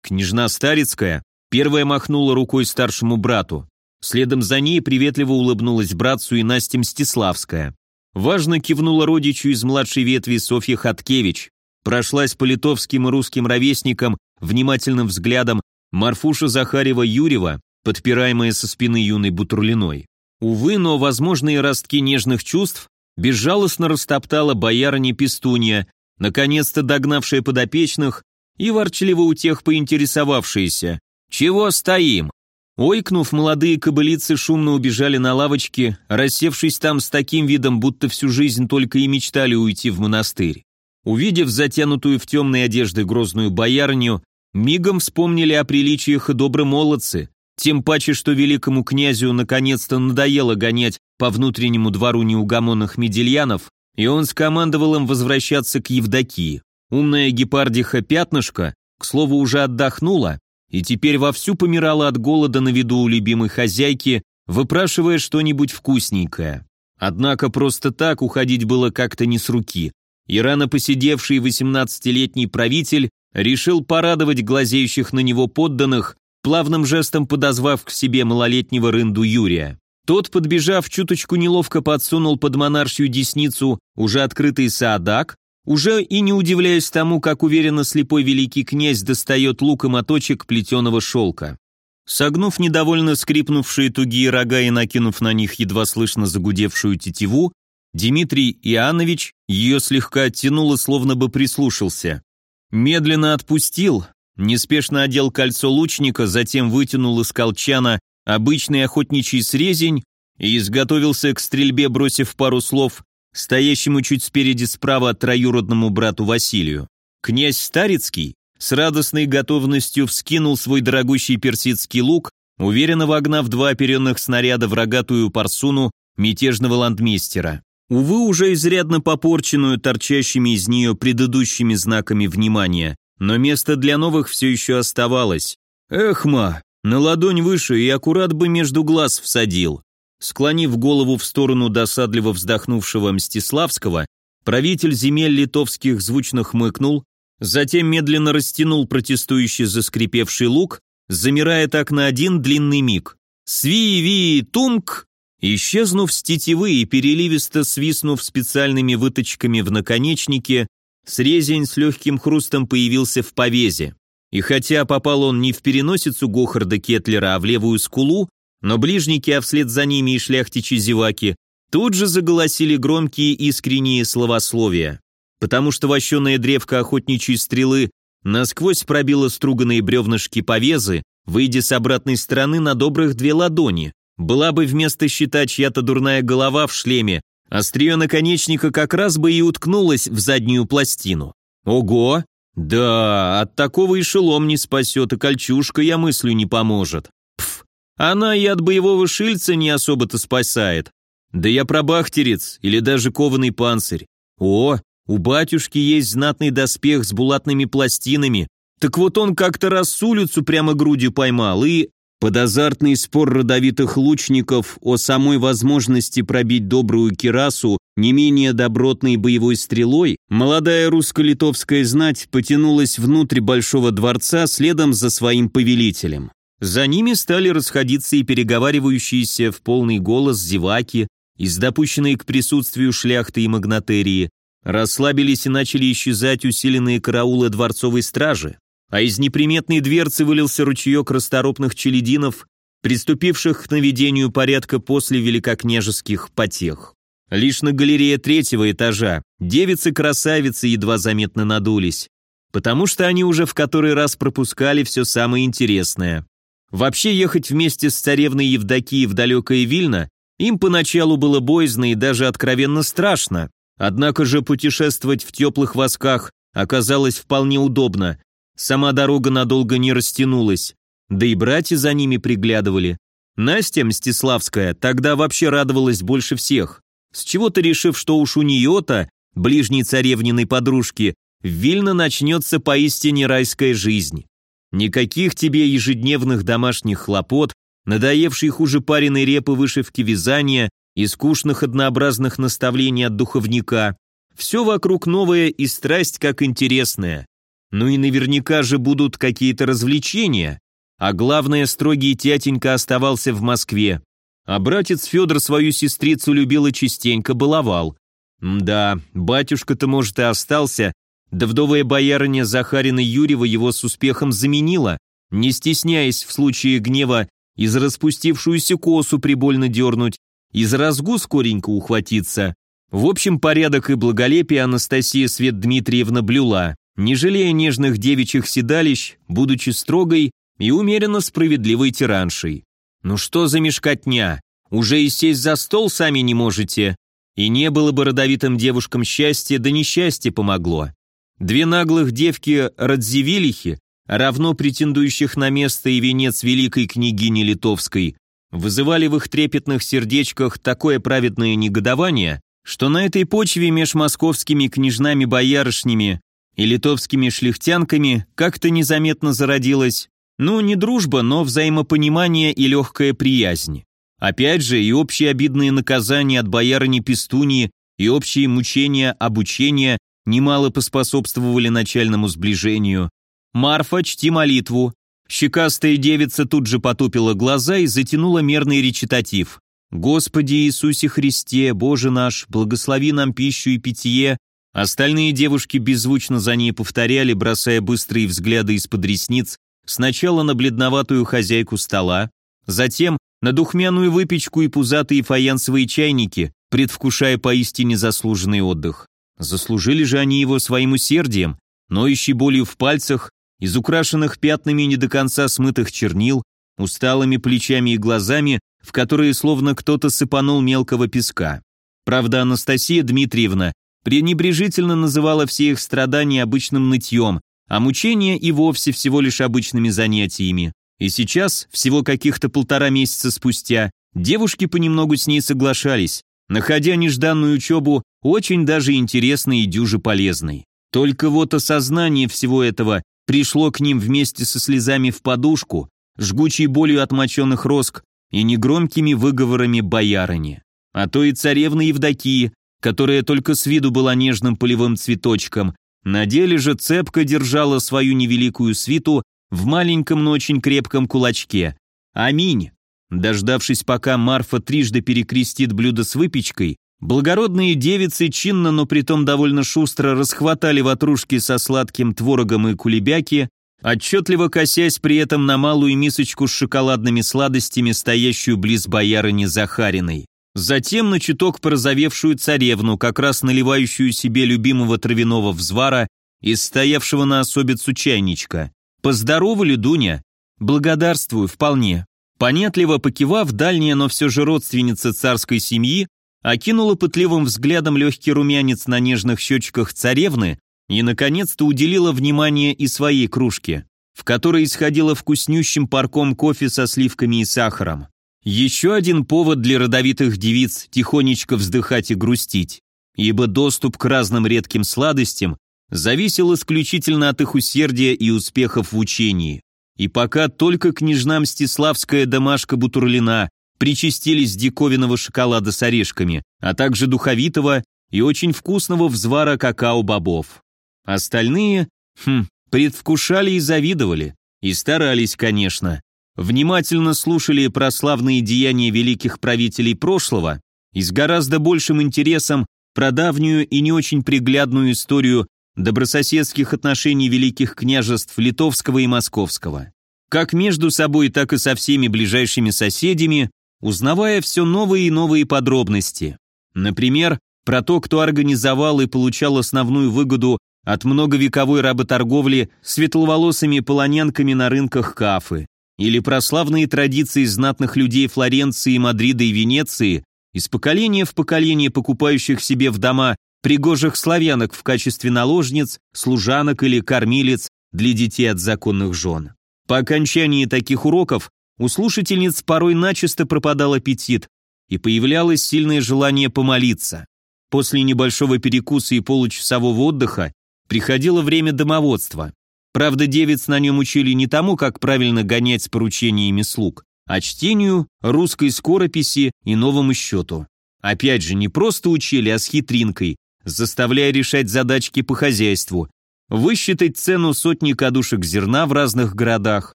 Княжна Старицкая первая махнула рукой старшему брату, следом за ней приветливо улыбнулась братцу и Настя Мстиславская. Важно кивнула родичу из младшей ветви Софья Хаткевич, прошлась по литовским и русским ровесникам внимательным взглядом Марфуша Захарева-Юрева, подпираемая со спины юной Бутурлиной. Увы, но возможные ростки нежных чувств безжалостно растоптала боярыня Пестунья, наконец-то догнавшая подопечных и ворчливо у тех поинтересовавшаяся. «Чего стоим?» Ойкнув, молодые кобылицы шумно убежали на лавочке, рассевшись там с таким видом, будто всю жизнь только и мечтали уйти в монастырь. Увидев затянутую в темные одежды грозную боярню, мигом вспомнили о приличиях и добром молодцы, тем паче, что великому князю наконец-то надоело гонять по внутреннему двору неугомонных медельянов, и он скомандовал им возвращаться к Евдокии. Умная гепардиха Пятнышко, к слову, уже отдохнула, и теперь вовсю помирала от голода на виду у любимой хозяйки, выпрашивая что-нибудь вкусненькое. Однако просто так уходить было как-то не с руки, и рано посидевший 18-летний правитель решил порадовать глазеющих на него подданных, плавным жестом подозвав к себе малолетнего рынду Юрия. Тот, подбежав, чуточку неловко подсунул под монаршью десницу уже открытый саадак, уже и не удивляясь тому, как уверенно слепой великий князь достает лук и моточек плетеного шелка. Согнув недовольно скрипнувшие тугие рога и накинув на них едва слышно загудевшую тетиву, Дмитрий Иоаннович ее слегка оттянул и словно бы прислушался. Медленно отпустил, неспешно одел кольцо лучника, затем вытянул из колчана обычный охотничий срезень и изготовился к стрельбе, бросив пару слов стоящему чуть спереди справа троюродному брату Василию. Князь Старицкий с радостной готовностью вскинул свой дорогущий персидский лук, уверенно вогнав два оперенных снаряда в рогатую парсуну мятежного ландмейстера. Увы, уже изрядно попорченную торчащими из нее предыдущими знаками внимания, но место для новых все еще оставалось. Эхма, на ладонь выше и аккурат бы между глаз всадил. Склонив голову в сторону досадливо вздохнувшего Мстиславского, правитель земель литовских звучно хмыкнул, затем медленно растянул протестующий заскрипевший лук, замирая так на один длинный миг. «Сви-ви-тумк!» Исчезнув с тетивы и переливисто свистнув специальными выточками в наконечнике, срезень с легким хрустом появился в повезе. И хотя попал он не в переносицу Гохарда Кетлера, а в левую скулу, но ближники, а вслед за ними и шляхтичи-зеваки, тут же заголосили громкие искренние словословия, потому что вощеная древка охотничьей стрелы насквозь пробила струганные бревнышки повезы, выйдя с обратной стороны на добрых две ладони. Была бы вместо щита чья-то дурная голова в шлеме, острие наконечника как раз бы и уткнулось в заднюю пластину. Ого! Да, от такого и шелом не спасет, и кольчушка, я мыслю, не поможет. Пф, она и от боевого шильца не особо-то спасает. Да я пробахтерец или даже кованый панцирь. О, у батюшки есть знатный доспех с булатными пластинами. Так вот он как-то раз с улицу прямо грудью поймал и... Под азартный спор родовитых лучников о самой возможности пробить добрую кирасу не менее добротной боевой стрелой, молодая русско-литовская знать потянулась внутрь большого дворца следом за своим повелителем. За ними стали расходиться и переговаривающиеся в полный голос зеваки, из допущенной к присутствию шляхты и магнатерии, расслабились и начали исчезать усиленные караулы дворцовой стражи, а из неприметной дверцы вылился ручеек расторопных челядинов, приступивших к наведению порядка после великокняжеских потех. Лишь на галерее третьего этажа девицы-красавицы едва заметно надулись, потому что они уже в который раз пропускали все самое интересное. Вообще ехать вместе с царевной Евдокией в далекое Вильно им поначалу было боязно и даже откровенно страшно, однако же путешествовать в теплых восках оказалось вполне удобно, сама дорога надолго не растянулась, да и братья за ними приглядывали. Настя Мстиславская тогда вообще радовалась больше всех, с чего-то решив, что уж у нее-то, ближней царевниной подружки, в Вильно начнется поистине райская жизнь. Никаких тебе ежедневных домашних хлопот, надоевшей хуже пареной репы вышивки вязания и скучных однообразных наставлений от духовника. Все вокруг новое и страсть как интересная. Ну и наверняка же будут какие-то развлечения. А главное, строгий тятенька оставался в Москве. А братец Федор свою сестрицу любил и частенько баловал. Да, батюшка-то, может, и остался, да вдовая боярыня Захарина Юрьева его с успехом заменила, не стесняясь в случае гнева из распустившуюся косу прибольно дернуть, из разгу скоренько ухватиться. В общем, порядок и благолепие Анастасия Свет Дмитриевна блюла, не жалея нежных девичьих седалищ, будучи строгой и умеренно справедливой тираншей. Ну что за мешкотня? Уже и сесть за стол сами не можете. И не было бы родовитым девушкам счастья, да несчастье помогло. Две наглых девки Радзивилихи, равно претендующих на место и венец великой княгини Литовской, вызывали в их трепетных сердечках такое праведное негодование, что на этой почве меж московскими княжнами-боярышнями и литовскими шляхтянками как-то незаметно зародилась, ну, не дружба, но взаимопонимание и легкая приязнь. Опять же, и общие обидные наказания от боярыни Пестунии, и общие мучения, обучения немало поспособствовали начальному сближению. «Марфа, чти молитву». Щекастая девица тут же потупила глаза и затянула мерный речитатив. «Господи Иисусе Христе, Боже наш, благослови нам пищу и питье». Остальные девушки беззвучно за ней повторяли, бросая быстрые взгляды из-под ресниц, сначала на бледноватую хозяйку стола, затем на духмяную выпечку и пузатые фаянсовые чайники, предвкушая поистине заслуженный отдых. Заслужили же они его своим усердием, ноющей болью в пальцах, из украшенных пятнами не до конца смытых чернил, усталыми плечами и глазами, в которые словно кто-то сыпанул мелкого песка. Правда, Анастасия Дмитриевна пренебрежительно называла все их страдания обычным нытьем, а мучения и вовсе всего лишь обычными занятиями. И сейчас, всего каких-то полтора месяца спустя, девушки понемногу с ней соглашались, находя нежданную учебу очень даже интересной и дюже полезной. Только вот осознание всего этого пришло к ним вместе со слезами в подушку, жгучей болью от моченых роск и негромкими выговорами боярыни. А то и царевны Евдокии, которая только с виду была нежным полевым цветочком, на деле же цепко держала свою невеликую свиту в маленьком, но очень крепком кулачке. Аминь. Дождавшись, пока Марфа трижды перекрестит блюдо с выпечкой, благородные девицы чинно, но притом довольно шустро расхватали ватрушки со сладким творогом и кулебяки, отчетливо косясь при этом на малую мисочку с шоколадными сладостями, стоящую близ боярыни Захариной. Затем на чуток порозовевшую царевну, как раз наливающую себе любимого травяного взвара из стоявшего на особицу чайничка. «Поздоровали, Дуня?» «Благодарствую, вполне». Понятливо покивав, дальняя, но все же родственница царской семьи окинула пытливым взглядом легкий румянец на нежных щечках царевны, и, наконец-то, уделила внимание и своей кружке, в которой исходила вкуснющим парком кофе со сливками и сахаром. Еще один повод для родовитых девиц тихонечко вздыхать и грустить, ибо доступ к разным редким сладостям зависел исключительно от их усердия и успехов в учении. И пока только княжна Мстиславская домашка Бутурлина причастились диковинного шоколада с орешками, а также духовитого и очень вкусного взвара какао-бобов. Остальные, хм, предвкушали и завидовали, и старались, конечно. Внимательно слушали про славные деяния великих правителей прошлого и с гораздо большим интересом про давнюю и не очень приглядную историю добрососедских отношений великих княжеств Литовского и Московского. Как между собой, так и со всеми ближайшими соседями, узнавая все новые и новые подробности. Например, про то, кто организовал и получал основную выгоду от многовековой работорговли светловолосыми полонянками на рынках Кафы, или про славные традиции знатных людей Флоренции, Мадрида и Венеции, из поколения в поколение покупающих себе в дома пригожих славянок в качестве наложниц, служанок или кормилец для детей от законных жен. По окончании таких уроков у слушательниц порой начисто пропадал аппетит, и появлялось сильное желание помолиться. После небольшого перекуса и получасового отдыха приходило время домоводства. Правда, девиц на нем учили не тому, как правильно гонять с поручениями слуг, а чтению, русской скорописи и новому счету. Опять же, не просто учили, а с хитринкой, заставляя решать задачки по хозяйству, высчитать цену сотни кадушек зерна в разных городах,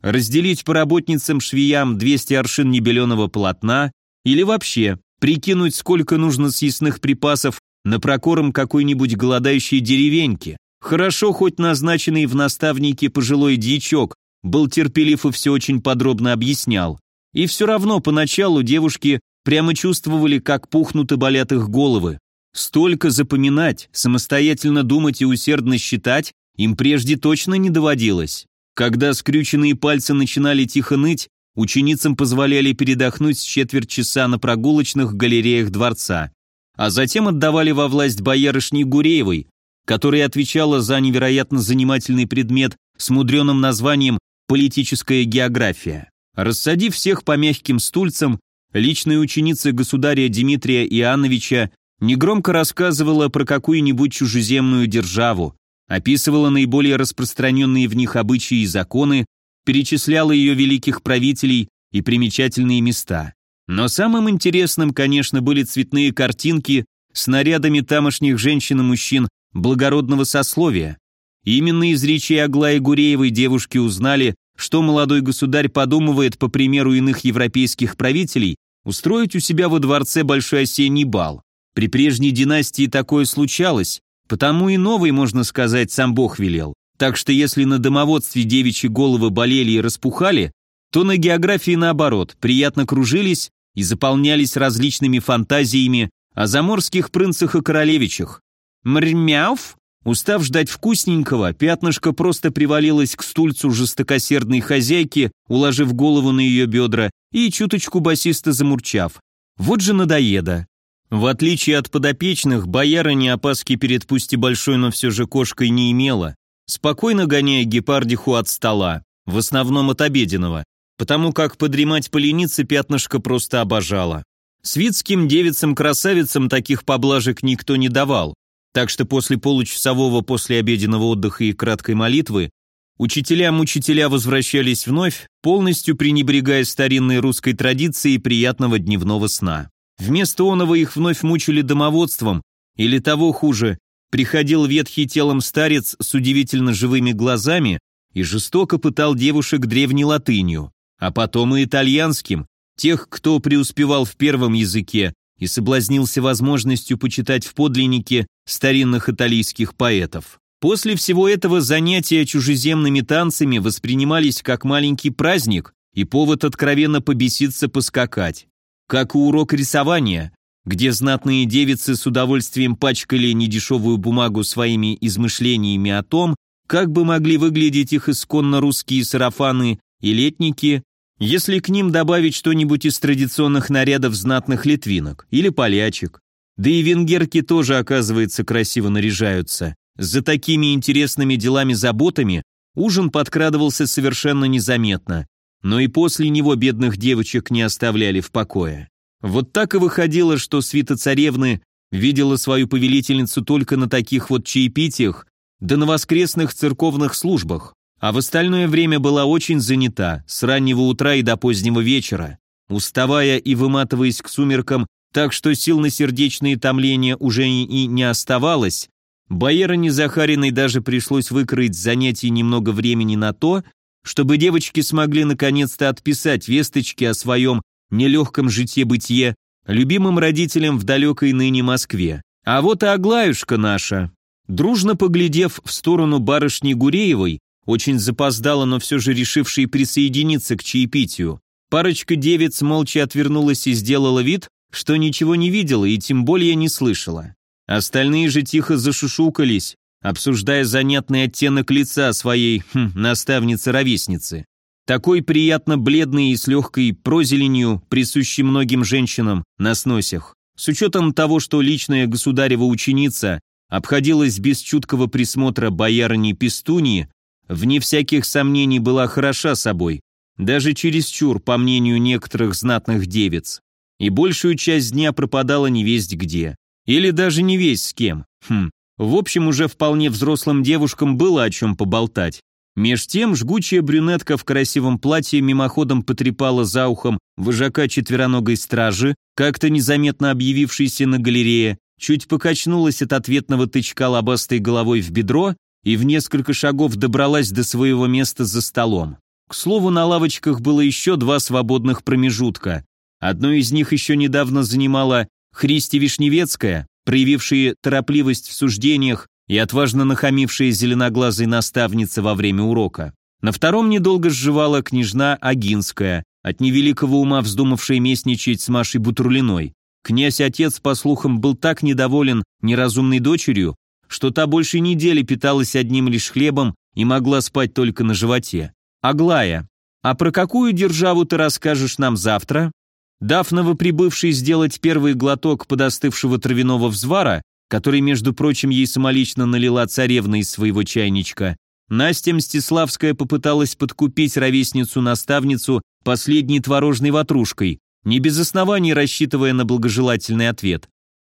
разделить по работницам-швеям 200 аршин небеленого полотна или вообще прикинуть, сколько нужно съестных припасов на прокорм какой-нибудь голодающей деревеньки. Хорошо, хоть назначенный в наставнике пожилой дьячок был терпелив и все очень подробно объяснял. И все равно поначалу девушки прямо чувствовали, как пухнут и болят их головы. Столько запоминать, самостоятельно думать и усердно считать им прежде точно не доводилось. Когда скрюченные пальцы начинали тихо ныть, ученицам позволяли передохнуть с четверть часа на прогулочных галереях дворца, а затем отдавали во власть боярышни Гуреевой, которая отвечала за невероятно занимательный предмет с мудреным названием «политическая география». Рассадив всех по мягким стульцам, личные ученицы государя Дмитрия Иоанновича негромко рассказывала про какую-нибудь чужеземную державу, описывала наиболее распространенные в них обычаи и законы, перечисляла ее великих правителей и примечательные места. Но самым интересным, конечно, были цветные картинки с нарядами тамошних женщин и мужчин благородного сословия. именно из речи Аглаи Гуреевой девушки узнали, что молодой государь подумывает, по примеру иных европейских правителей, устроить у себя во дворце большой осенний бал. При прежней династии такое случалось, потому и новый, можно сказать, сам Бог велел. Так что если на домоводстве девичьи головы болели и распухали, то на географии наоборот, приятно кружились и заполнялись различными фантазиями о заморских принцах и королевичах. Мрмяуф? Устав ждать вкусненького, пятнышко просто привалилось к стульцу жестокосердной хозяйки, уложив голову на ее бедра и чуточку басисто замурчав. Вот же надоеда. В отличие от подопечных, боярыня опаски перед пусть и большой, но все же кошкой не имела, спокойно гоняя гепардиху от стола, в основном от обеденного, потому как подремать поленицы пятнышко просто обожала. Свитским девицам-красавицам таких поблажек никто не давал, так что после получасового послеобеденного отдыха и краткой молитвы учителя-мучителя возвращались вновь, полностью пренебрегая старинной русской традицией приятного дневного сна. Вместо оного их вновь мучили домоводством, или того хуже, приходил ветхий телом старец с удивительно живыми глазами и жестоко пытал девушек древней латынью, а потом и итальянским, тех, кто преуспевал в первом языке и соблазнился возможностью почитать в подлиннике старинных итальянских поэтов. После всего этого занятия чужеземными танцами воспринимались как маленький праздник и повод откровенно побеситься поскакать как и урок рисования, где знатные девицы с удовольствием пачкали недешевую бумагу своими измышлениями о том, как бы могли выглядеть их исконно русские сарафаны и летники, если к ним добавить что-нибудь из традиционных нарядов знатных литвинок или полячек. Да и венгерки тоже, оказывается, красиво наряжаются. За такими интересными делами-заботами ужин подкрадывался совершенно незаметно, но и после него бедных девочек не оставляли в покое. Вот так и выходило, что свита царевны видела свою повелительницу только на таких вот чаепитиях, да на воскресных церковных службах, а в остальное время была очень занята, с раннего утра и до позднего вечера, уставая и выматываясь к сумеркам, так что сил на сердечные томления уже и не оставалось, Боярине Захариной даже пришлось выкроить занятий немного времени на то, чтобы девочки смогли наконец-то отписать весточки о своем нелегком житье-бытие любимым родителям в далекой ныне Москве. А вот и Аглаюшка наша. Дружно поглядев в сторону барышни Гуреевой, очень запоздала, но все же решившей присоединиться к чаепитию, парочка девиц молча отвернулась и сделала вид, что ничего не видела и тем более не слышала. Остальные же тихо зашушукались, обсуждая занятный оттенок лица своей хм, наставницы-ровесницы. Такой приятно бледный и с легкой прозеленью, присущей многим женщинам на сносях. С учетом того, что личная государева ученица обходилась без чуткого присмотра боярыни Пестунии, вне всяких сомнений была хороша собой, даже чересчур, по мнению некоторых знатных девиц, и большую часть дня пропадала не весть где. Или даже не весть с кем. Хм, в общем, уже вполне взрослым девушкам было о чем поболтать. Меж тем жгучая брюнетка в красивом платье мимоходом потрепала за ухом вожака четвероногой стражи, как-то незаметно объявившейся на галерее, чуть покачнулась от ответного тычка лобастой головой в бедро и в несколько шагов добралась до своего места за столом. К слову, на лавочках было еще два свободных промежутка. Одно из них еще недавно занимала Христи Вишневецкая, проявившая торопливость в суждениях и отважно нахамившая зеленоглазой наставница во время урока. На втором недолго сживала княжна Агинская, от невеликого ума вздумавшая местничать с Машей Бутурлиной. Князь-отец, по слухам, был так недоволен неразумной дочерью, что та больше недели питалась одним лишь хлебом и могла спать только на животе. Аглая, а про какую державу ты расскажешь нам завтра? Дав новоприбывшей сделать первый глоток подостывшего травяного взвара, который, между прочим, ей самолично налила царевна из своего чайничка, Настя Мстиславская попыталась подкупить ровесницу-наставницу последней творожной ватрушкой, не без оснований рассчитывая на благожелательный ответ.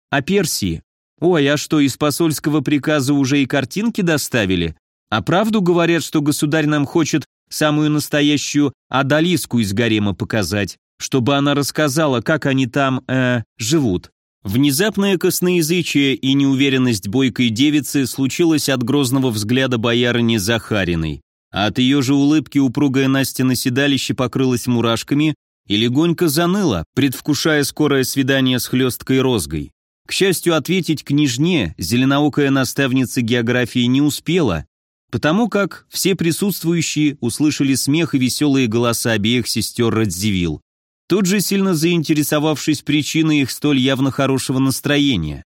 А Персии? Ой, а что, из посольского приказа уже и картинки доставили? А правду говорят, что государь нам хочет самую настоящую Адалиску из гарема показать, чтобы она рассказала, как они там, э, живут. Внезапное косноязычие и неуверенность бойкой девицы случилось от грозного взгляда боярыни Захариной. А от ее же улыбки упругая Настя на седалище покрылась мурашками и легонько заныла, предвкушая скорое свидание с хлесткой розгой. К счастью, ответить княжне зеленоокая наставница географии не успела, потому как все присутствующие услышали смех и веселые голоса обеих сестер Радзивилл, тут же сильно заинтересовавшись причиной их столь явно хорошего настроения.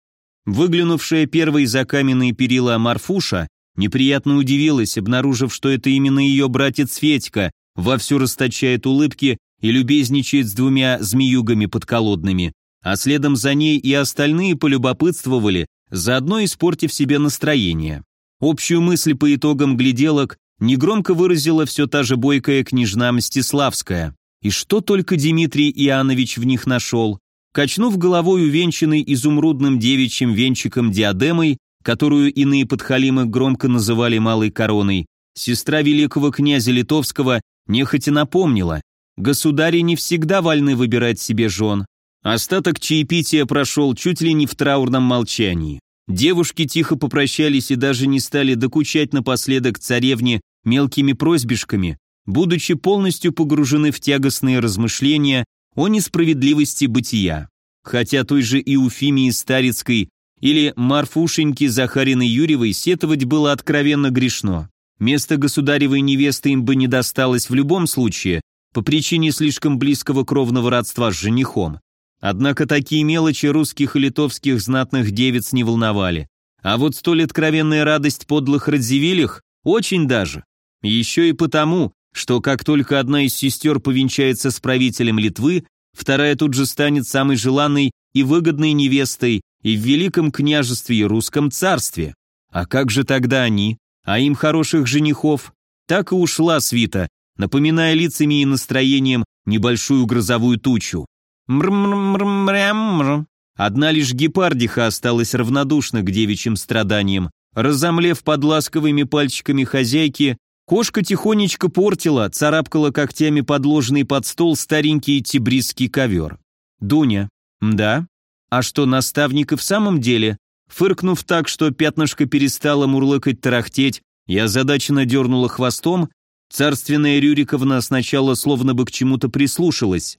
Выглянувшая первой за каменные перила Марфуша неприятно удивилась, обнаружив, что это именно ее братец Федька вовсю расточает улыбки и любезничает с двумя змеюгами подколодными, а следом за ней и остальные полюбопытствовали, заодно испортив себе настроение. Общую мысль по итогам гляделок негромко выразила все та же бойкая княжна Мстиславская. И что только Дмитрий Иоаннович в них нашел. Качнув головой увенчанный изумрудным девичьим венчиком диадемой, которую иные подхалимы громко называли малой короной, сестра великого князя Литовского нехотя напомнила, государи не всегда вольны выбирать себе жен. Остаток чаепития прошел чуть ли не в траурном молчании. Девушки тихо попрощались и даже не стали докучать напоследок царевне мелкими просьбишками, будучи полностью погружены в тягостные размышления о несправедливости бытия. Хотя той же Иуфимии Старицкой или Марфушеньке Захариной Юрьевой сетовать было откровенно грешно. Место государевой невесты им бы не досталось в любом случае, по причине слишком близкого кровного родства с женихом. Однако такие мелочи русских и литовских знатных девиц не волновали. А вот столь откровенная радость подлых Радзивиллях очень даже. Еще и потому, что как только одна из сестер повенчается с правителем Литвы, вторая тут же станет самой желанной и выгодной невестой и в Великом княжестве и Русском царстве. А как же тогда они? А им хороших женихов? Так и ушла свита, напоминая лицами и настроением небольшую грозовую тучу. Мр-мр-мр-мр-мр. Одна лишь гепардиха осталась равнодушна к девичьим страданиям. Разомлев под ласковыми пальчиками хозяйки, кошка тихонечко портила, царапкала когтями подложенный под стол старенький тибрисский ковер. «Дуня, да? А что, наставник и в самом деле?» Фыркнув так, что пятнышко перестало мурлыкать-тарахтеть, я задаченно дернула хвостом, царственная Рюриковна сначала словно бы к чему-то прислушалась,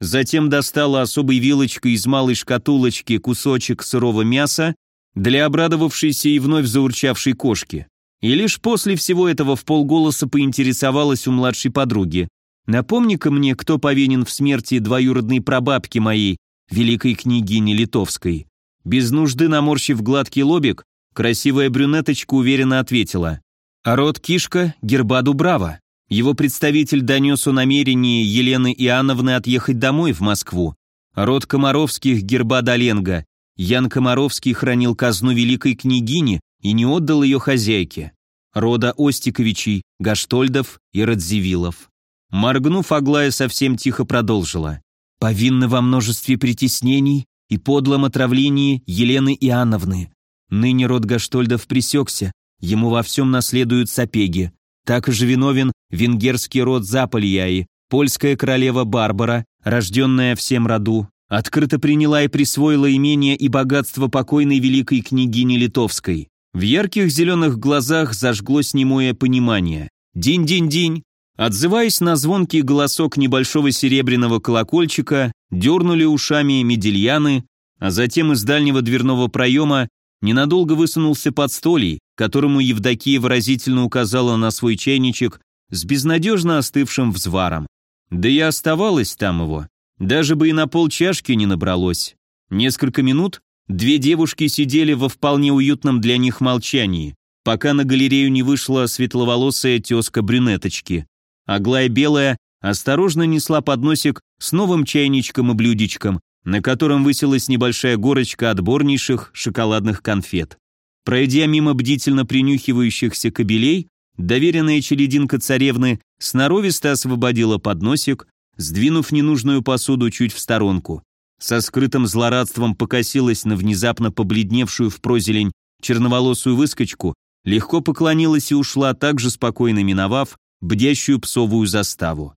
затем достала особой вилочкой из малой шкатулочки кусочек сырого мяса для обрадовавшейся и вновь заурчавшей кошки. И лишь после всего этого в полголоса поинтересовалась у младшей подруги. «Напомни-ка мне, кто повинен в смерти двоюродной прабабки моей, великой княгини Литовской». Без нужды наморщив гладкий лобик, красивая брюнеточка уверенно ответила. «А род Кишка Герба Дубрава. Его представитель донес о намерении Елены Иоанновны отъехать домой в Москву. Род Комаровских Герба Доленга. Ян Комаровский хранил казну великой княгини и не отдал ее хозяйке. Рода Остиковичей, Гаштольдов и Радзивиллов. Моргнув, Аглая совсем тихо продолжила. «Повинны во множестве притеснений и подлом отравлении Елены Иоанновны. Ныне род Гаштольдов пресекся, ему во всем наследуют сапеги. Так же виновен венгерский род Запольяи, польская королева Барбара, рожденная всем роду, открыто приняла и присвоила имение и богатство покойной великой княгини Литовской. В ярких зеленых глазах зажглось немое понимание. Динь-динь-динь. Отзываясь на звонкий голосок небольшого серебряного колокольчика, дернули ушами медельяны, а затем из дальнего дверного проема ненадолго высунулся подстолий, которому Евдокия выразительно указала на свой чайничек с безнадежно остывшим взваром. Да и оставалось там его. Даже бы и на полчашки не набралось. Несколько минут две девушки сидели во вполне уютном для них молчании, пока на галерею не вышла светловолосая тезка брюнеточки. Аглая белая осторожно несла подносик с новым чайничком и блюдечком, на котором высилась небольшая горочка отборнейших шоколадных конфет. Пройдя мимо бдительно принюхивающихся кобелей, доверенная челединка царевны сноровисто освободила подносик, сдвинув ненужную посуду чуть в сторонку. Со скрытым злорадством покосилась на внезапно побледневшую в прозелень черноволосую выскочку, легко поклонилась и ушла, также спокойно миновав бдящую псовую заставу.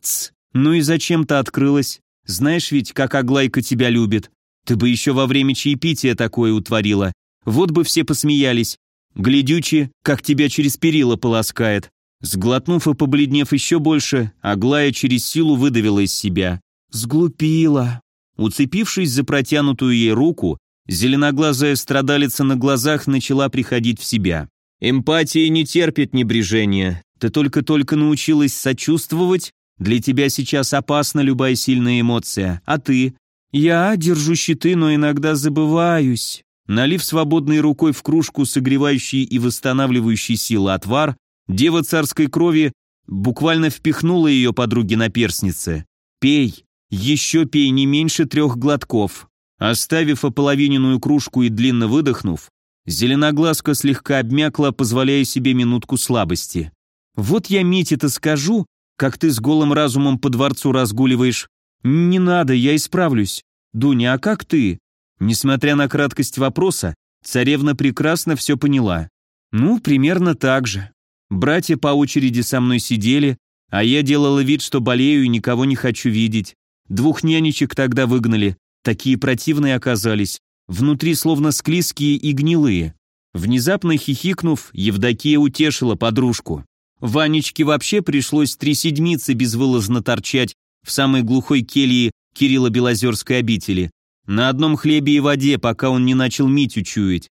Тсс, ну и зачем-то открылась. Знаешь ведь, как Аглайка тебя любит. Ты бы еще во время чаепития такое утворила. Вот бы все посмеялись. Глядючи, как тебя через перила полоскает. Сглотнув и побледнев еще больше, Аглая через силу выдавила из себя. «Сглупила». Уцепившись за протянутую ей руку, зеленоглазая страдалица на глазах начала приходить в себя. «Эмпатия не терпит небрежения. Ты только-только научилась сочувствовать. Для тебя сейчас опасна любая сильная эмоция. А ты?» «Я держу щиты, но иногда забываюсь». Налив свободной рукой в кружку согревающий и восстанавливающий силы отвар, Дева царской крови буквально впихнула ее подруге на перстнице. «Пей, еще пей не меньше трех глотков». Оставив ополовиненную кружку и длинно выдохнув, зеленоглазка слегка обмякла, позволяя себе минутку слабости. «Вот я Мите-то скажу, как ты с голым разумом по дворцу разгуливаешь. Не надо, я исправлюсь. Дуня, а как ты?» Несмотря на краткость вопроса, царевна прекрасно все поняла. «Ну, примерно так же. Братья по очереди со мной сидели, а я делала вид, что болею и никого не хочу видеть. Двух нянечек тогда выгнали, такие противные оказались, внутри словно склизкие и гнилые. Внезапно хихикнув, Евдокия утешила подружку. Ванечке вообще пришлось три седмицы безвылазно торчать в самой глухой келье Кирилла Белозерской обители. На одном хлебе и воде, пока он не начал Митю чуять.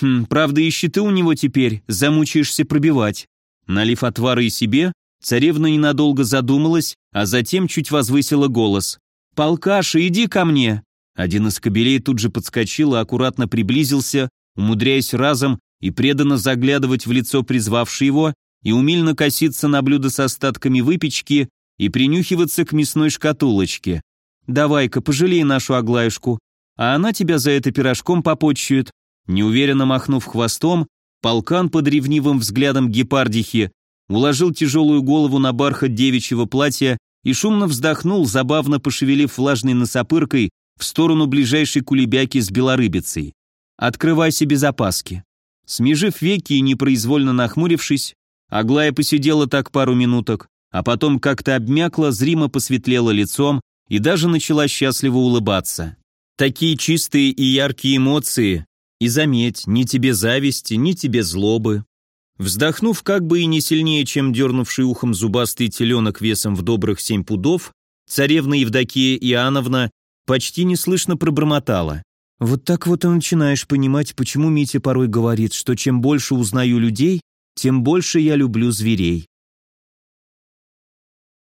Хм, правда и щиты у него теперь, замучаешься пробивать. Налив отвара и себе, царевна ненадолго задумалась, а затем чуть возвысила голос. «Полкаша, иди ко мне!» Один из кобелей тут же подскочил и аккуратно приблизился, умудряясь разом и преданно заглядывать в лицо призвавшей его и умильно коситься на блюдо с остатками выпечки и принюхиваться к мясной шкатулочке. «Давай-ка, пожалей нашу Аглаюшку, а она тебя за это пирожком попотчует», Неуверенно махнув хвостом, Полкан под ревнивым взглядом гепардихи уложил тяжелую голову на бархат девичьего платья и шумно вздохнул, забавно пошевелив влажной носопыркой в сторону ближайшей кулебяки с белорыбицей. «Открывайся без опаски». Смежив веки и непроизвольно нахмурившись, Аглая посидела так пару минуток, а потом как-то обмякла, зримо посветлела лицом и даже начала счастливо улыбаться. Такие чистые и яркие эмоции, и заметь, ни тебе зависти, ни тебе злобы. Вздохнув как бы и не сильнее, чем дернувший ухом зубастый теленок весом в добрых семь пудов, царевна Евдокия Иоанновна почти неслышно пробормотала. «Вот так вот и начинаешь понимать, почему Митя порой говорит, что чем больше узнаю людей, тем больше я люблю зверей».